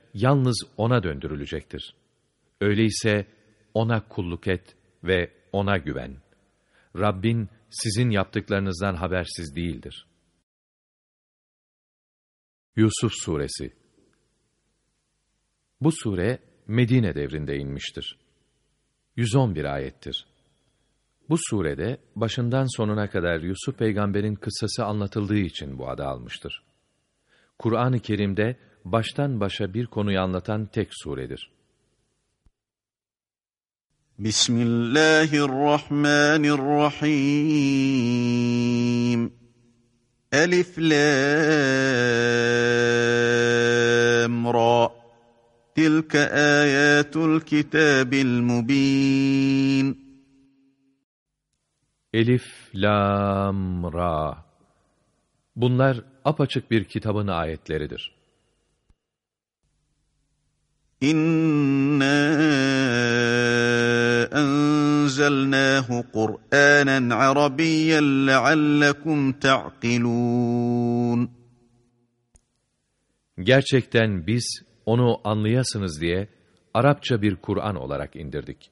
yalnız O'na döndürülecektir. Öyleyse O'na kulluk et ve O'na güven. Rabbin sizin yaptıklarınızdan habersiz değildir. Yusuf Suresi Bu sure Medine devrinde inmiştir. 111 ayettir. Bu surede başından sonuna kadar Yusuf peygamberin kıssası anlatıldığı için bu adı almıştır. Kur'an-ı Kerim'de baştan başa bir konuyu anlatan tek suredir. Bismillahirrahmanirrahim. Elif Lam Ra. Tilke ayatul kitabil mubin. Elif, Lam, Ra. Bunlar apaçık bir kitabın ayetleridir. İnna enzelnahu Kur'anen Arabiyyen leallekum ta'kilun. Gerçekten biz onu anlayasınız diye Arapça bir Kur'an olarak indirdik.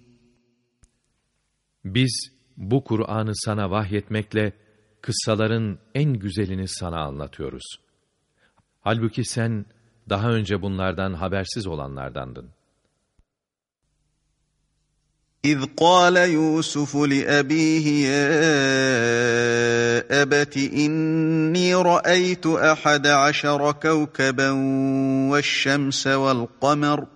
Biz bu Kur'an'ı sana vahyetmekle kıssaların en güzelini sana anlatıyoruz. Halbuki sen daha önce bunlardan habersiz olanlardandın. İz قال يوسف لأبيه يا أبت إني رأيت أحد عشر كوكبا والشمس والقمر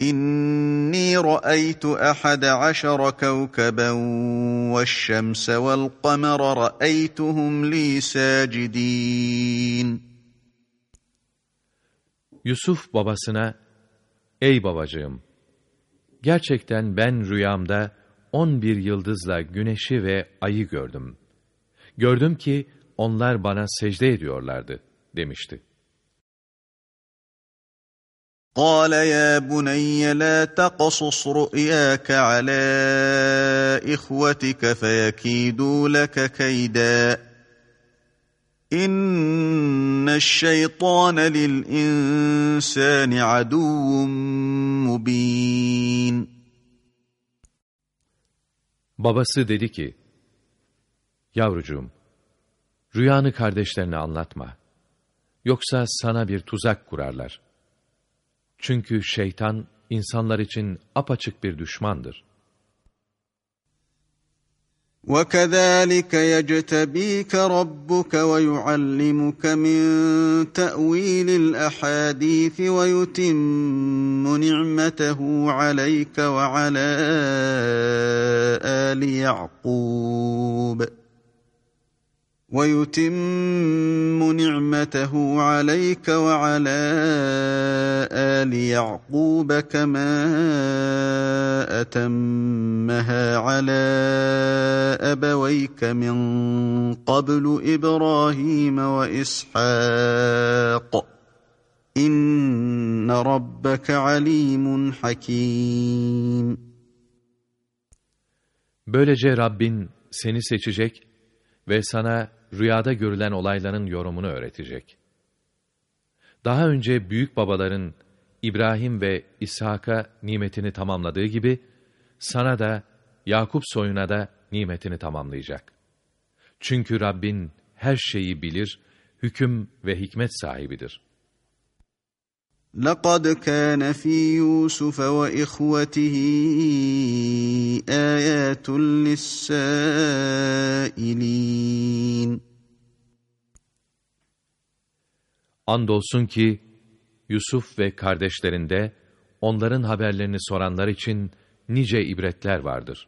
İnni ra'aytu ahada aşara kevkeben ve'ş-şemse ve'l-kamera ra'aytuhum li sacidin. Yusuf babasına, Ey babacığım! Gerçekten ben rüyamda on bir yıldızla güneşi ve ayı gördüm. Gördüm ki onlar bana secde ediyorlardı, demişti. قال يا بني لا تقصص رؤياك على اخوتك فيكيدوا لك كيدا ان الشيطان للانسان عدو مبين Babası dedi ki, Yavrucuğum, rüyanı kardeşlerine anlatma. Yoksa sana bir tuzak kurarlar.'' Çünkü şeytan insanlar için apaçık bir düşmandır. وكذلك يجتبيك ربك ويعلمك من تأويل الأحاديث ويتم نعمته عليك وعلى آل يعقوب ويتم نعمته عليك وعلى آل يعقوب كما أتمها على أبويك من قبل إبراهيم وإسحاق. إن ربك عليم حكيم. Böylece Rabbin seni seçecek ve sana rüyada görülen olayların yorumunu öğretecek. Daha önce büyük babaların İbrahim ve İshak'a nimetini tamamladığı gibi, sana da Yakup soyuna da nimetini tamamlayacak. Çünkü Rabbin her şeyi bilir, hüküm ve hikmet sahibidir. لقد كان في يوسف وإخوته آيات للسائلين Andolsun ki Yusuf ve kardeşlerinde onların haberlerini soranlar için nice ibretler vardır.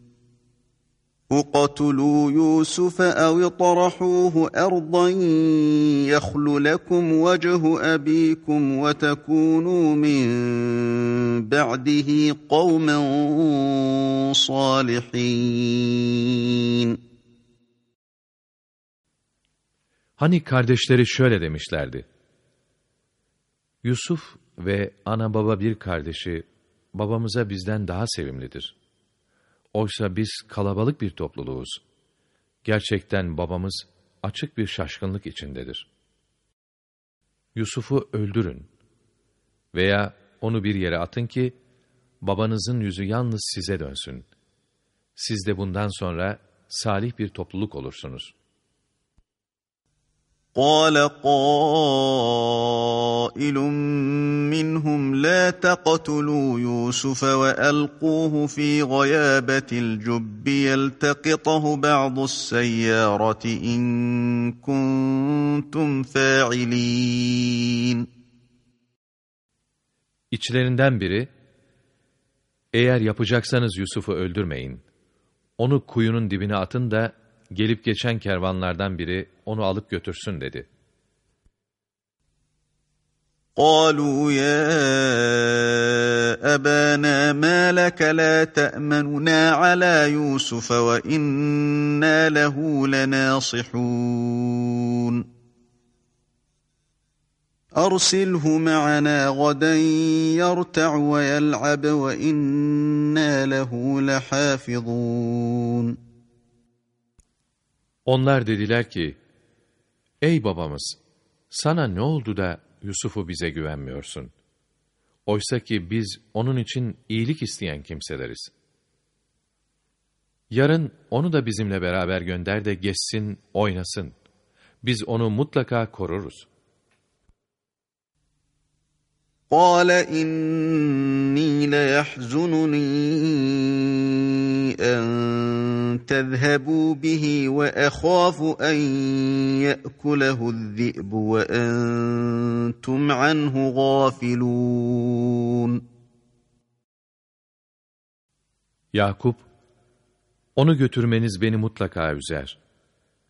اقتلوا يوسف أو اطرحوه أرضا يخل لكم وجه أبيكم وتكونوا من بعده قوما صالحين Hani kardeşleri şöyle demişlerdi. Yusuf ve ana baba bir kardeşi babamıza bizden daha sevimlidir. Oysa biz kalabalık bir topluluğuz. Gerçekten babamız açık bir şaşkınlık içindedir. Yusuf'u öldürün veya onu bir yere atın ki babanızın yüzü yalnız size dönsün. Siz de bundan sonra salih bir topluluk olursunuz.'' قال قائل منهم لا تقتلوا يوسف وألقوه في غيابة الجب يلتقطه بعض السيارة إن كنتم فاعلين. İçlerinden biri, eğer yapacaksanız Yusuf'u öldürmeyin, onu kuyunun dibine atın da gelip geçen kervanlardan biri onu alıp götürsün dedi. قالوا يا أبانا ما لك لا تأمننا على يوسف وإنا له لناصحون أرسله معنا غدا يرتع ويلعب وإنا له لحافظون onlar dediler ki, Ey babamız! Sana ne oldu da Yusuf'u bize güvenmiyorsun? Oysa ki biz onun için iyilik isteyen kimseleriz. Yarın onu da bizimle beraber gönder de geçsin, oynasın. Biz onu mutlaka koruruz. قال إني ليحزنني أن تذهبوا به وأخاف أن يأكله الذئب وأنتم عنه غافلون Yakup, onu götürmeniz beni mutlaka üzer.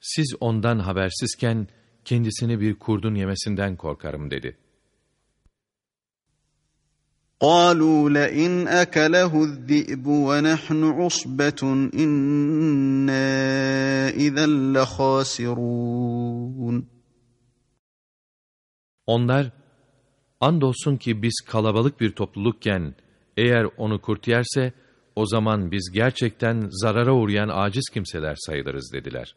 Siz ondan habersizken kendisini bir kurdun yemesinden korkarım dedi.'' قالوا لئن أكله الذئب ونحن عصبة إنا إذا لخاسرون Onlar, andolsun ki biz kalabalık bir toplulukken, eğer onu kurt yerse, o zaman biz gerçekten zarara uğrayan aciz kimseler sayılırız dediler.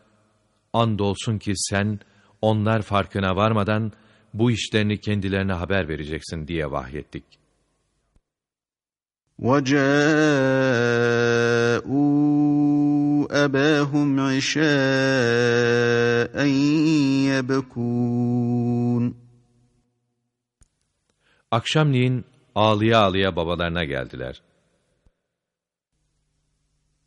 andolsun ki sen onlar farkına varmadan bu işlerini kendilerine haber vereceksin diye vahyettik. وَجَاءُوا أَبَاهُمْ عِشَاءً يَبْكُونَ Akşamleyin ağlıya ağlıya babalarına geldiler.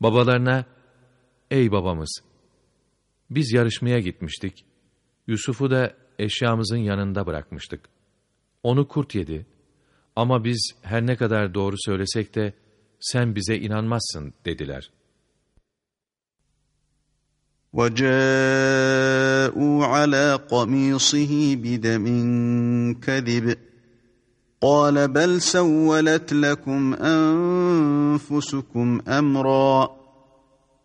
Babalarına, ey babamız, biz yarışmaya gitmiştik. Yusuf'u da eşyamızın yanında bırakmıştık. Onu kurt yedi. Ama biz her ne kadar doğru söylesek de sen bize inanmazsın dediler. وَجَاءُوا عَلَى قَمِيصِهِ بِدَمٍ كَذِبٍ قال بل سولت لكم انفسكم امرا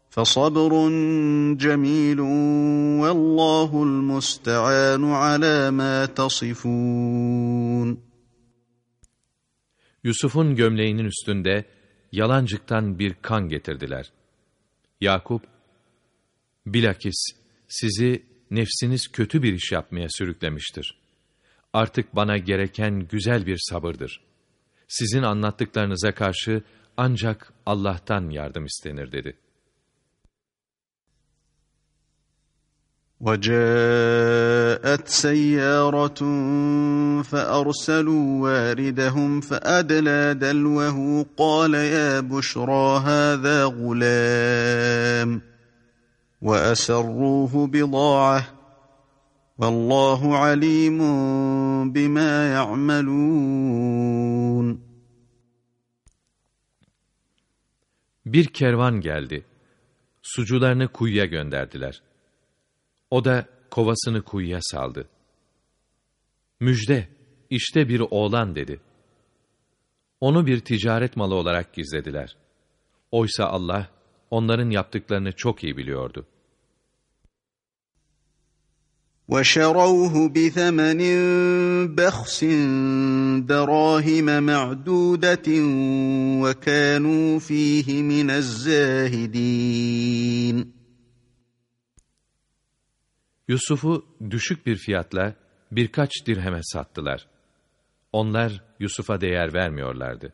فصبر جميل والله المستعان على ما تصفون Yusuf'un gömleğinin üstünde yalancıktan bir kan getirdiler. Yakup, bilakis sizi nefsiniz kötü bir iş yapmaya sürüklemiştir artık bana gereken güzel bir sabırdır. Sizin anlattıklarınıza karşı ancak Allah'tan yardım istenir dedi. وَجَاءَتْ سَيَّارَةٌ فَأَرْسَلُوا وَارِدَهُمْ فَأَدْلَى دَلْوَهُ قَالَ يَا بُشْرَى هَذَا غُلَامٌ وَأَسَرُّوهُ بِضَاعَةً Vallahu alimun bima ya'malun. Bir kervan geldi. Sucularını kuyuya gönderdiler. O da kovasını kuyuya saldı. Müjde, işte bir oğlan dedi. Onu bir ticaret malı olarak gizlediler. Oysa Allah, onların yaptıklarını çok iyi biliyordu. وشروه بثمن بخس دراهم معدودة وكانوا فيه من الزاهدين Yusuf'u düşük bir fiyatla birkaç dirheme sattılar. Onlar Yusuf'a değer vermiyorlardı.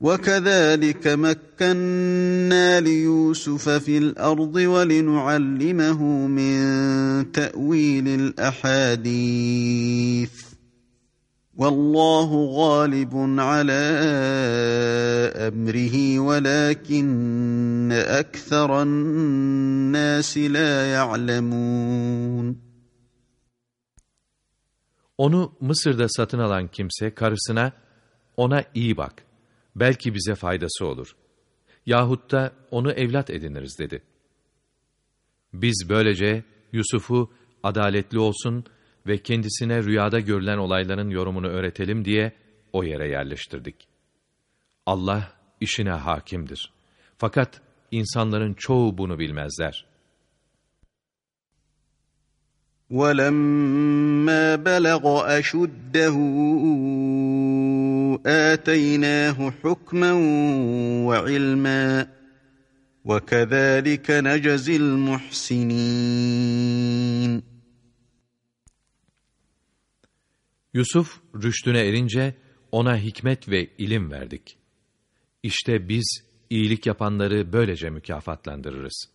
وكذلك مكنا ليوسف في الأرض ولنعلمه من تأويل الأحاديث. والله غالب على أمره ولكن أكثر الناس لا يعلمون. Onu Mısır'da satın alan kimse karısına ona iyi bak belki bize faydası olur. Yahut da onu evlat ediniriz dedi. Biz böylece Yusuf'u adaletli olsun ve kendisine rüyada görülen olayların yorumunu öğretelim diye o yere yerleştirdik. Allah işine hakimdir. Fakat insanların çoğu bunu bilmezler.'' وَلَمَّا بَلَغَ أَشُدَّهُ آتَيْنَاهُ حُكْمًا وَعِلْمًا وَكَذَٰلِكَ نَجْزِي الْمُحْسِنِينَ Yusuf rüştüne erince ona hikmet ve ilim verdik. İşte biz iyilik yapanları böylece mükafatlandırırız.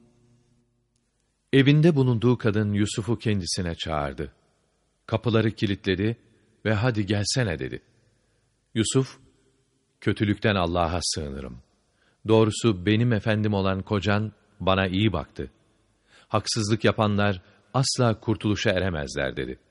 Evinde bulunduğu kadın Yusuf'u kendisine çağırdı. Kapıları kilitledi ve hadi gelsene dedi. Yusuf, kötülükten Allah'a sığınırım. Doğrusu benim efendim olan kocan bana iyi baktı. Haksızlık yapanlar asla kurtuluşa eremezler dedi.''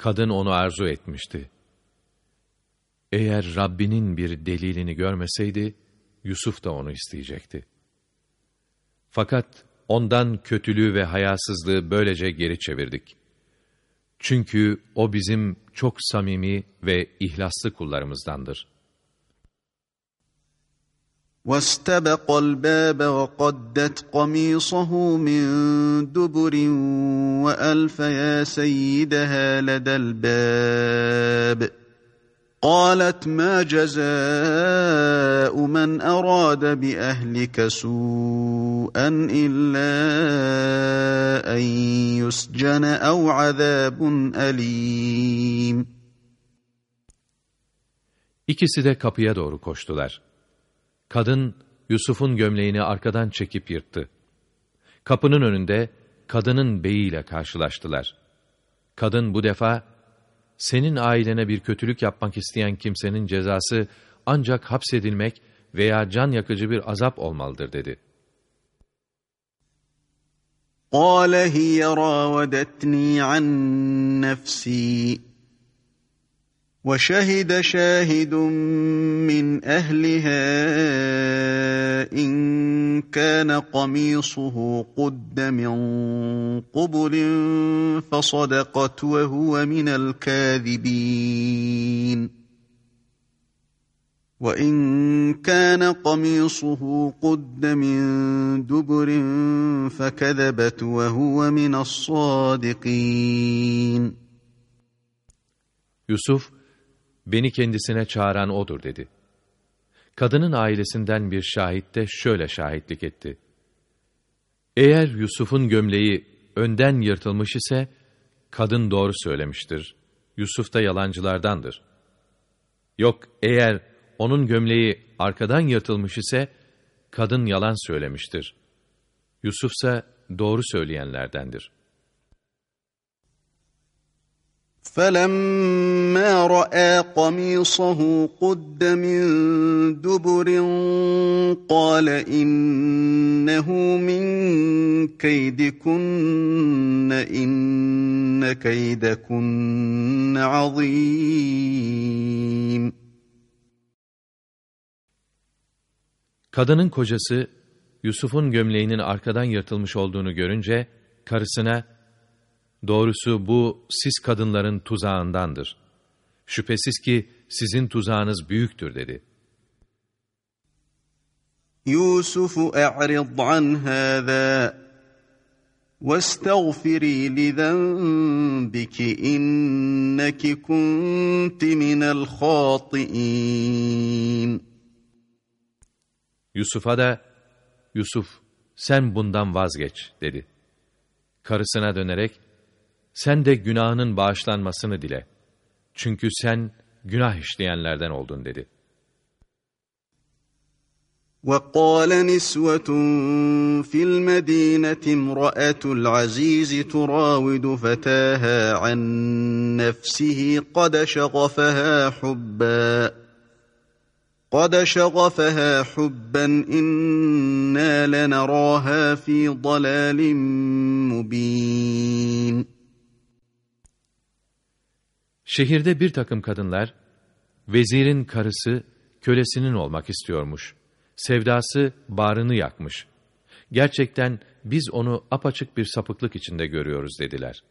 Kadın onu arzu etmişti. Eğer Rabbinin bir delilini görmeseydi, Yusuf da onu isteyecekti. Fakat ondan kötülüğü ve hayasızlığı böylece geri çevirdik. Çünkü o bizim çok samimi ve ihlaslı kullarımızdandır.'' واستبق الباب وقدت قميصه من دبر وألف يا سيدها لدى الباب قالت ما جزاء من أراد بأهلك سوءا إلا أن يسجن أو عذاب أليم İkisi de kapıya doğru koştular. Kadın Yusuf'un gömleğini arkadan çekip yırttı. Kapının önünde kadının beyiyle karşılaştılar. Kadın bu defa, senin ailene bir kötülük yapmak isteyen kimsenin cezası ancak hapsedilmek veya can yakıcı bir azap olmalıdır dedi. قَالَ هِيَ رَاوَدَتْنِي عَنْ نَفْسِي وشهد شاهد من أهلها إن كان قميصه قد من قبل فصدقت وهو من الكاذبين. وإن كان قميصه قد من دبر فكذبت وهو من الصادقين. Yusuf beni kendisine çağıran odur dedi. Kadının ailesinden bir şahit de şöyle şahitlik etti. Eğer Yusuf'un gömleği önden yırtılmış ise, kadın doğru söylemiştir. Yusuf da yalancılardandır. Yok eğer onun gömleği arkadan yırtılmış ise, kadın yalan söylemiştir. Yusuf ise doğru söyleyenlerdendir.'' فَلَمَّا رَأَىٰ قَمِيصَهُ قُدَّ مِن دُبُرٍ قَالَ إِنَّهُ مِن كَيْدِكُنَّ إِنَّ كَيْدَكُنَّ عَظِيمٌ Kadının kocası, Yusuf'un gömleğinin arkadan yırtılmış olduğunu görünce, karısına, Doğrusu bu siz kadınların tuzağındandır. Şüphesiz ki sizin tuzağınız büyüktür dedi. Yusuf e'rid an hâzâ وَاسْتَغْفِرِي لِذَنْبِكِ اِنَّكِ كُنْتِ مِنَ الْخَاطِئِينَ Yusuf'a da, Yusuf sen bundan vazgeç dedi. Karısına dönerek, sen de günahının bağışlanmasını dile. Çünkü sen günah işleyenlerden oldun dedi. وقال نسوة في المدينة امرأة العزيز تراود فتاها عن نفسه قد شغفها حبا قد شغفها حبا إنا لنراها في ضلال مبين Şehirde bir takım kadınlar, vezirin karısı kölesinin olmak istiyormuş. Sevdası bağrını yakmış. Gerçekten biz onu apaçık bir sapıklık içinde görüyoruz dediler.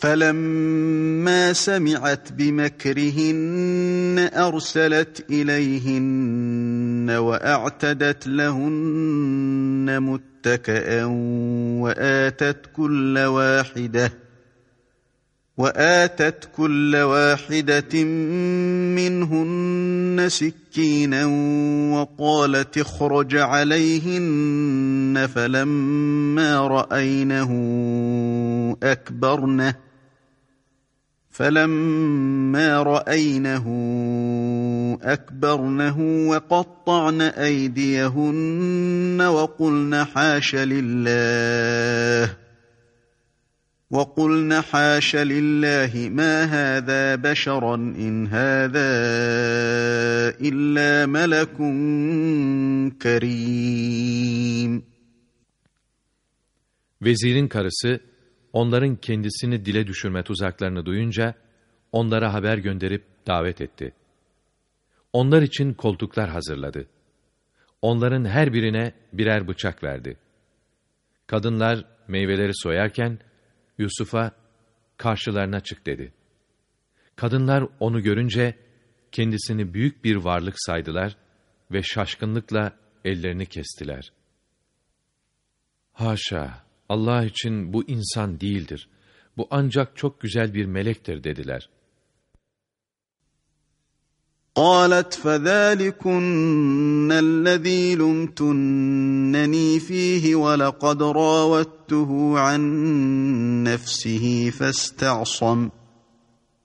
فَلَمَّا سَمِعَتْ بِمَكْرِهِنَّ أَرْسَلَتْ إِلَيْهِنَّ وَأَعْتَدَتْ لَهُنَّ مُتَّكَأً وَآتَتْ كُلَّ وَاحِدَةٍ وآتت كل واحدة منهن سكينا وقالت اخرج عليهن فلما رأينه أكبرنه فلما رأينه أكبرنه وقطعن أيديهن وقلن حاش لله وَقُلْنَ حَاشَ لِلّٰهِ مَا هَذَا بَشَرًا اِنْ هَذَا اِلَّا مَلَكٌ كَرِيمٌ Vezirin karısı, onların kendisini dile düşürme tuzaklarını duyunca, onlara haber gönderip davet etti. Onlar için koltuklar hazırladı. Onların her birine birer bıçak verdi. Kadınlar meyveleri soyarken, Yusuf'a, karşılarına çık dedi. Kadınlar onu görünce, kendisini büyük bir varlık saydılar ve şaşkınlıkla ellerini kestiler. Haşa, Allah için bu insan değildir. Bu ancak çok güzel bir melektir dediler. قالت فذلكن الذي لمتنني فيه ولقد راودته عن نفسه فاستعصم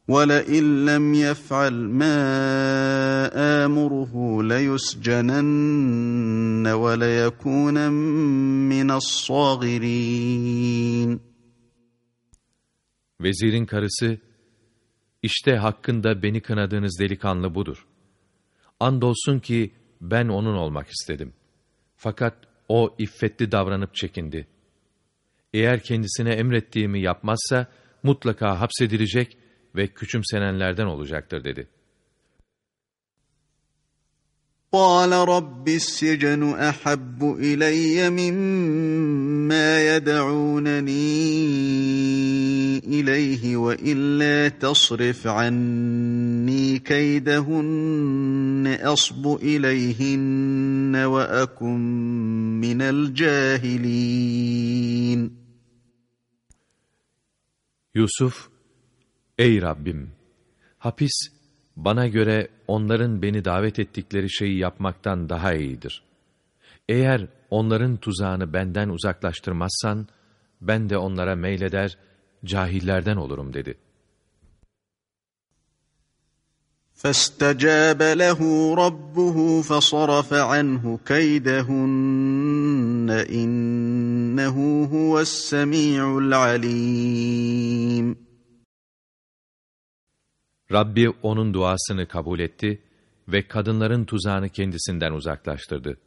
ولئن لم يفعل ما آمره ليسجنن وليكون من الصاغرين. Vezirin karısı İşte hakkında beni kınadığınız delikanlı budur. Andolsun ki ben onun olmak istedim. Fakat o iffetli davranıp çekindi. Eğer kendisine emrettiğimi yapmazsa mutlaka hapsedilecek ve küçümsenenlerden olacaktır dedi.'' قال رب السجن أحب إلي مما يدعونني إليه وإلا تصرف عني كيدهن أصب إليهن وأكن من الجاهلين. Yusuf, ey Rabbim, hapis bana göre onların beni davet ettikleri şeyi yapmaktan daha iyidir. Eğer onların tuzağını benden uzaklaştırmazsan, ben de onlara meyleder, cahillerden olurum dedi. فَاسْتَجَابَ لَهُ رَبُّهُ فَصَرَفَ عَنْهُ كَيْدَهُنَّ إِنَّهُ هُوَ السَّمِيعُ الْعَلِيمُ Rabbi onun duasını kabul etti ve kadınların tuzağını kendisinden uzaklaştırdı.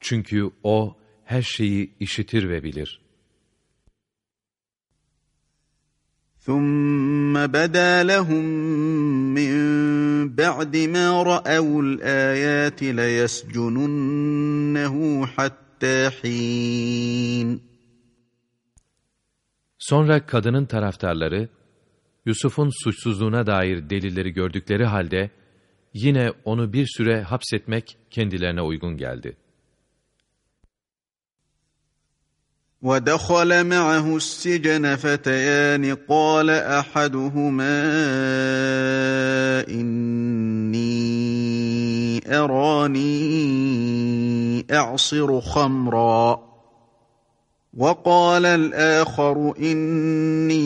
Çünkü o her şeyi işitir ve bilir. ثُمَّ بَدَا لَهُم مِّن بَعْدِ مَا رَأَوُا الْآيَاتِ لَيَسْجُنُنَّهُ حَتَّى حِينٍ Sonra kadının taraftarları, Yusuf'un suçsuzluğuna dair delilleri gördükleri halde, yine onu bir süre hapsetmek kendilerine uygun geldi. وَدَخَلَ مَعَهُ السِّجْنَ فَتَيَانِ قَالَ أَحَدُهُمَا إِنِّي أَرَانِي أَعْصِرُ خَمْرًا وقال الآخر إني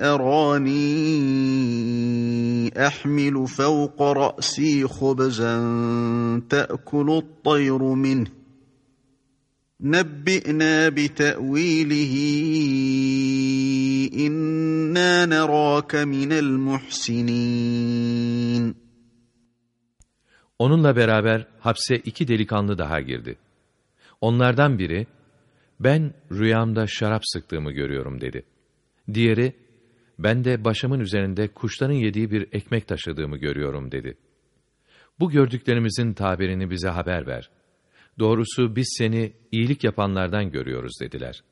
أراني أحمل فوق رأسي خبزا تأكل الطير منه نبئنا بتأويله إنا نراك من المحسنين Onunla beraber hapse iki delikanlı daha girdi. Onlardan biri, ben rüyamda şarap sıktığımı görüyorum dedi. Diğeri, ben de başımın üzerinde kuşların yediği bir ekmek taşıdığımı görüyorum dedi. Bu gördüklerimizin tabirini bize haber ver. Doğrusu biz seni iyilik yapanlardan görüyoruz dediler.''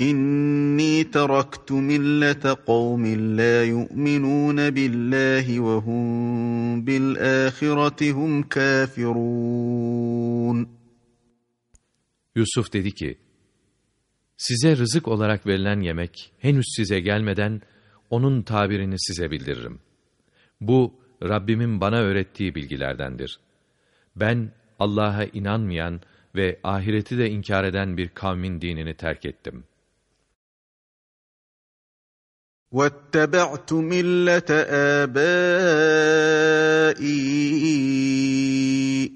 İnni teraktu millete kavmin la yu'minun billahi ve hum bil ahireti hum kafirun. Yusuf dedi ki, Size rızık olarak verilen yemek henüz size gelmeden onun tabirini size bildiririm. Bu Rabbimin bana öğrettiği bilgilerdendir. Ben Allah'a inanmayan ve ahireti de inkar eden bir kavmin dinini terk ettim.'' واتبعت ملة آبائي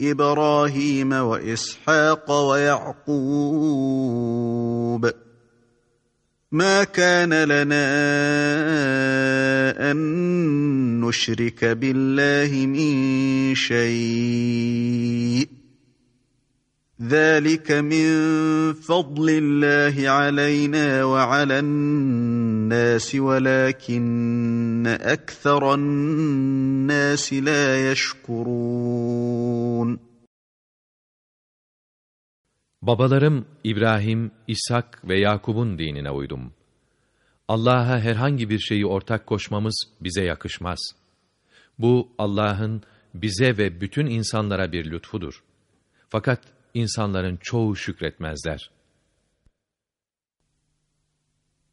إبراهيم وإسحاق ويعقوب. ما كان لنا أن نشرك بالله من شيء. ذلك من فضل الله علينا وعلى الناس ولكن أكثر الناس لا يشكرون Babalarım İbrahim, İshak ve Yakub'un dinine uydum. Allah'a herhangi bir şeyi ortak koşmamız bize yakışmaz. Bu Allah'ın bize ve bütün insanlara bir lütfudur. Fakat insanların çoğu şükretmezler.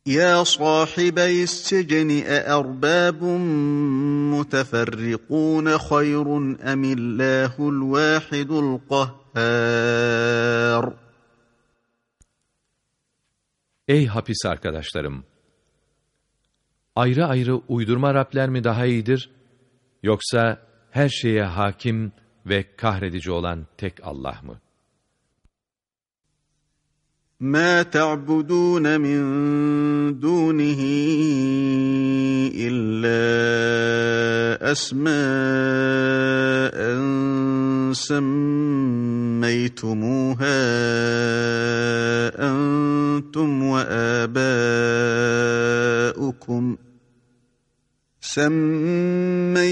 Ya sahibi sicni erbabun muteferrikun hayrun emillahul vahidul kahhar. Ey hapis arkadaşlarım! Ayrı ayrı uydurma Rabler mi daha iyidir? Yoksa her şeye hakim ve kahredici olan tek Allah mı?' ما تعبدون من دونه إلا أسماء سميتموها أنتم وآباؤكم سميتموها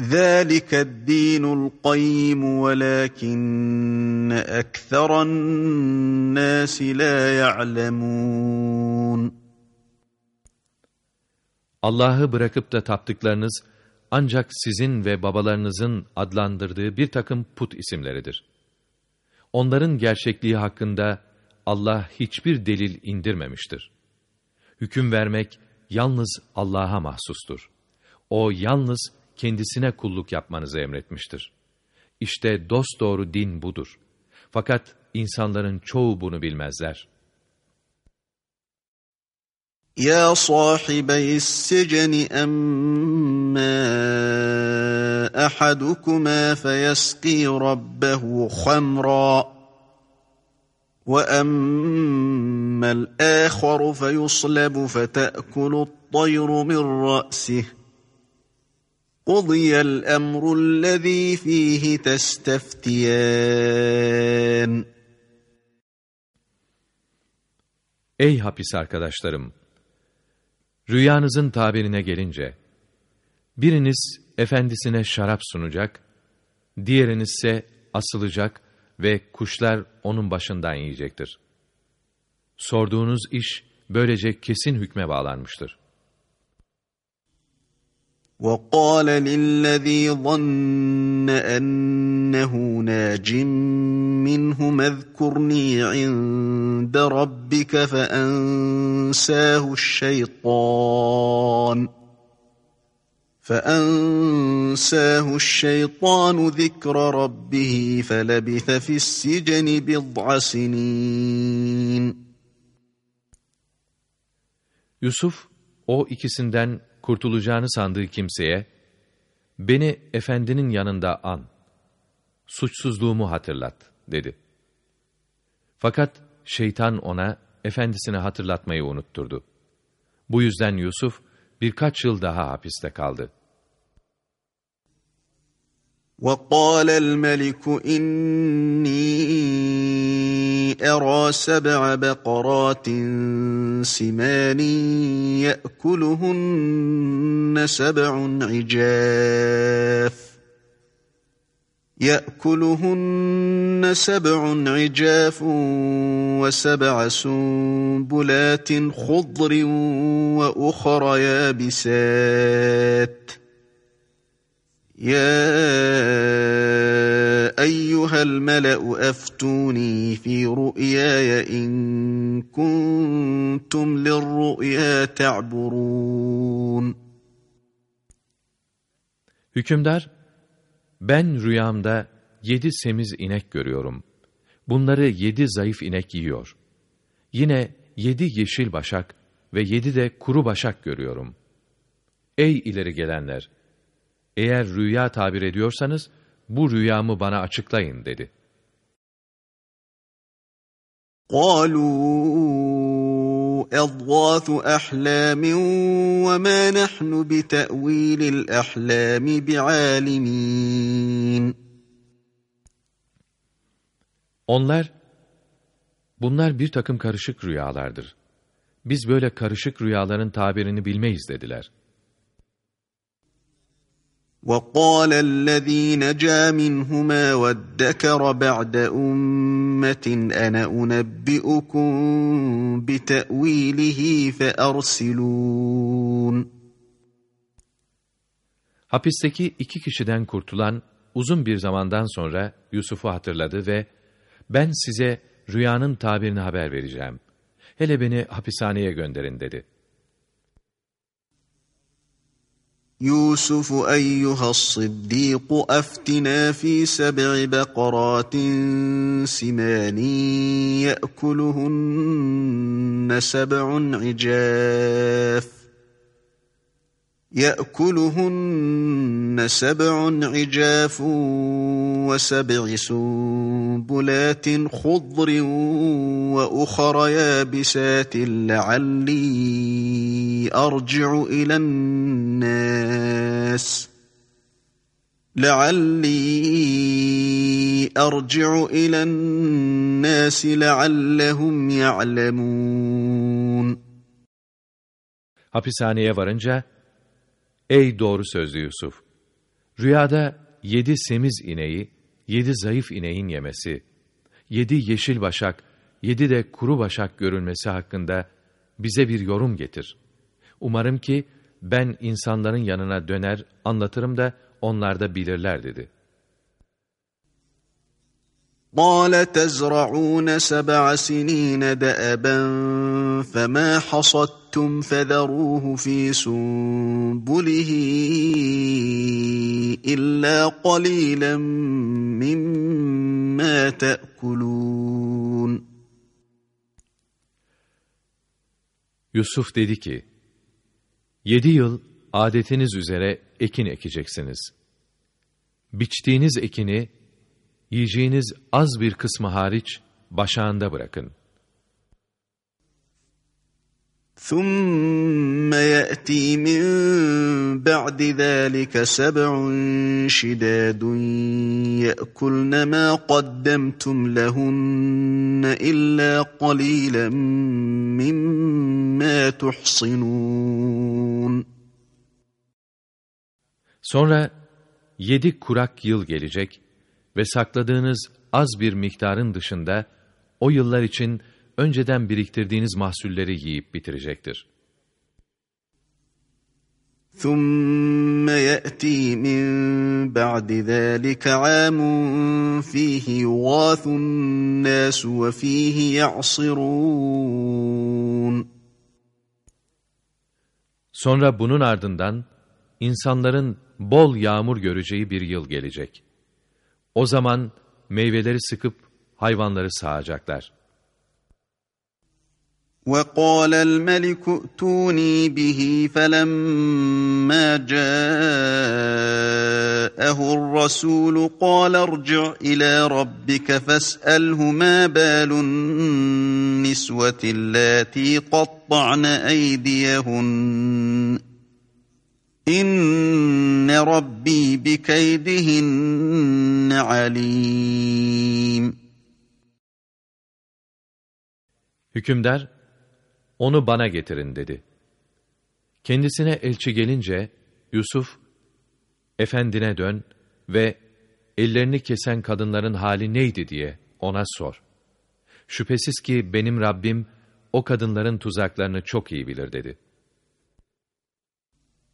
ذلك الدين القيم ولكن اكثر الناس لا يعلمون Allah'ı bırakıp da taptıklarınız ancak sizin ve babalarınızın adlandırdığı bir takım put isimleridir. Onların gerçekliği hakkında Allah hiçbir delil indirmemiştir. Hüküm vermek yalnız Allah'a mahsustur. O yalnız kendisine kulluk yapmanızı emretmiştir. İşte dosdoğru din budur. Fakat insanların çoğu bunu bilmezler. Ya sahibi sicni emma ahadukuma feyesqi rabbehu khamra وَأَمَّا الْآخَرُ فَيُصْلَبُ فَتَأْكُلُ الطَّيْرُ مِنْ رَأْسِهِ قُضِيَ الْأَمْرُ الَّذ۪ي ف۪يهِ تَسْتَفْتِيَانِ Ey hapis arkadaşlarım! Rüyanızın tabirine gelince, biriniz efendisine şarap sunacak, diğeriniz ise asılacak ve kuşlar onun başından yiyecektir. Sorduğunuz iş böylece kesin hükme bağlanmıştır. وَقَالَ لِلَّذ۪ي ظَنَّ أَنَّهُ نَاجٍ مِّنْهُمَ اذْكُرْنِي عِنْدَ رَبِّكَ فَأَنْسَاهُ الشَّيْطَانُ. فأنساه الشيطان ذكر ربه فلبث في السجن بضع سنين. Yusuf, o ikisinden kurtulacağını sandığı kimseye, beni efendinin yanında an, suçsuzluğumu hatırlat, dedi. Fakat şeytan ona, efendisini hatırlatmayı unutturdu. Bu yüzden Yusuf, birkaç yıl daha hapiste kaldı. وَقَالَ الْمَلِكُ إِنِّي أَرَى سَبْعَ بَقَرَاتٍ سِمَانٍ يَأْكُلُهُنَّ سَبْعٌ عِجَافٌ يأكلهن سبع عجاف وسبع سنبلات خضر وأخر يابسات يا أيها الملأ أفتوني في رؤياي إن كنتم للرؤيا تعبرون Hükümdar Ben rüyamda yedi semiz inek görüyorum. Bunları yedi zayıf inek yiyor. Yine yedi yeşil başak ve yedi de kuru başak görüyorum. Ey ileri gelenler! Eğer rüya tabir ediyorsanız, bu rüyamı bana açıklayın dedi. قالوا أضغاث أحلام وما نحن بتأويل الأحلام بعالمين Onlar, bunlar bir takım karışık rüyalardır. Biz böyle karışık rüyaların tabirini bilmeyiz dediler. وقال الذي نجا منهما وادكر بعد أمة أنا أنبئكم بتأويله فأرسلون Hapisteki iki kişiden kurtulan uzun bir zamandan sonra Yusuf'u hatırladı ve ben size rüyanın tabirini haber vereceğim. Hele beni hapishaneye gönderin dedi. يوسف أيها الصديق أفتنا في سبع بقرات سمان يأكلهن سبع عجاف يأكلهن سبع عجاف وسبع سنبلات خضر وأخر يابسات لعلي أرجع إلى الناس. لعلي أرجع إلى الناس لعلهم يعلمون. Hapishaneye varınca Ey doğru sözlü Yusuf! Rüyada yedi semiz ineği, yedi zayıf ineğin yemesi, yedi yeşil başak, yedi de kuru başak görülmesi hakkında bize bir yorum getir. Umarım ki ben insanların yanına döner, anlatırım da onlar da bilirler dedi.'' قال تزرعون سبع سنين دأبا فما حصدتم فذروه في سنبله إلا قليلا مما تأكلون. يوسف dedi ki 7 yıl adetiniz üzere ekin ekeceksiniz. Biçtiğiniz ekini Yiyeceğiniz az bir kısmı hariç başağında bırakın. ثُمَّ يَأْتِي مِنْ بَعْدِ ذَٰلِكَ سَبْعٌ شِدَادٌ يَأْكُلْنَ مَا قَدَّمْتُمْ لَهُنَّ إِلَّا قَلِيلًا مِّمَّا تُحْصِنُونَ Sonra yedi kurak yıl gelecek ve sakladığınız az bir miktarın dışında o yıllar için önceden biriktirdiğiniz mahsulleri yiyip bitirecektir. ثُمَّ يَأْتِي مِنْ بَعْدِ ذَٰلِكَ عَامٌ فِيهِ يُغَاثُ النَّاسُ وَفِيهِ يَعْصِرُونَ Sonra bunun ardından insanların bol yağmur göreceği bir yıl gelecek. O zaman meyveleri sıkıp hayvanları sağacaklar. وَقَالَ الْمَلِكُ ائْتُونِي بِهِ فَلَمَّا جَاءَهُ الرَّسُولُ قَالَ ارْجِعْ إِلَى رَبِّكَ فَاسْأَلْهُ مَا بَالُ النِّسْوَةِ اللَّاتِي قَطَّعْنَ أَيْدِيَهُنَّ İnne Rabbi bi keydihinne alim. Hükümdar, onu bana getirin dedi. Kendisine elçi gelince, Yusuf, efendine dön ve ellerini kesen kadınların hali neydi diye ona sor. Şüphesiz ki benim Rabbim o kadınların tuzaklarını çok iyi bilir dedi.''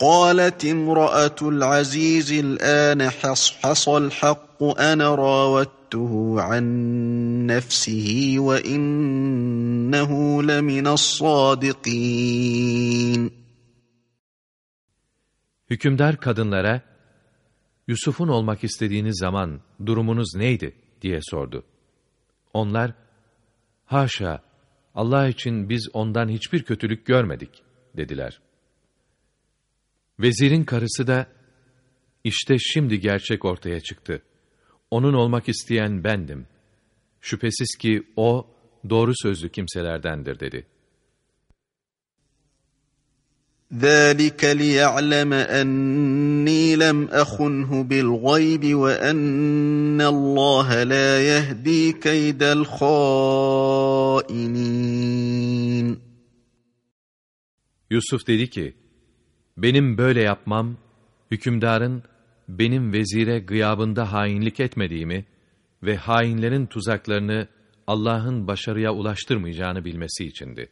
قالت امرأة العزيز الآن حصحص الحق أنا راودته عن نفسه وإنه لمن الصادقين Hükümdar kadınlara, Yusuf'un olmak istediğiniz zaman durumunuz neydi diye sordu. Onlar, haşa, Allah için biz ondan hiçbir kötülük görmedik dediler. Vezirin karısı da, işte şimdi gerçek ortaya çıktı. Onun olmak isteyen bendim. Şüphesiz ki o, doğru sözlü kimselerdendir dedi. ذَٰلِكَ لِيَعْلَمَ أَنِّي لَمْ أَخُنْهُ بِالْغَيْبِ وَأَنَّ اللّٰهَ لَا يَهْدِي كَيْدَ الْخَائِنِينَ Yusuf dedi ki, benim böyle yapmam, hükümdarın benim vezire gıyabında hainlik etmediğimi ve hainlerin tuzaklarını Allah'ın başarıya ulaştırmayacağını bilmesi içindi.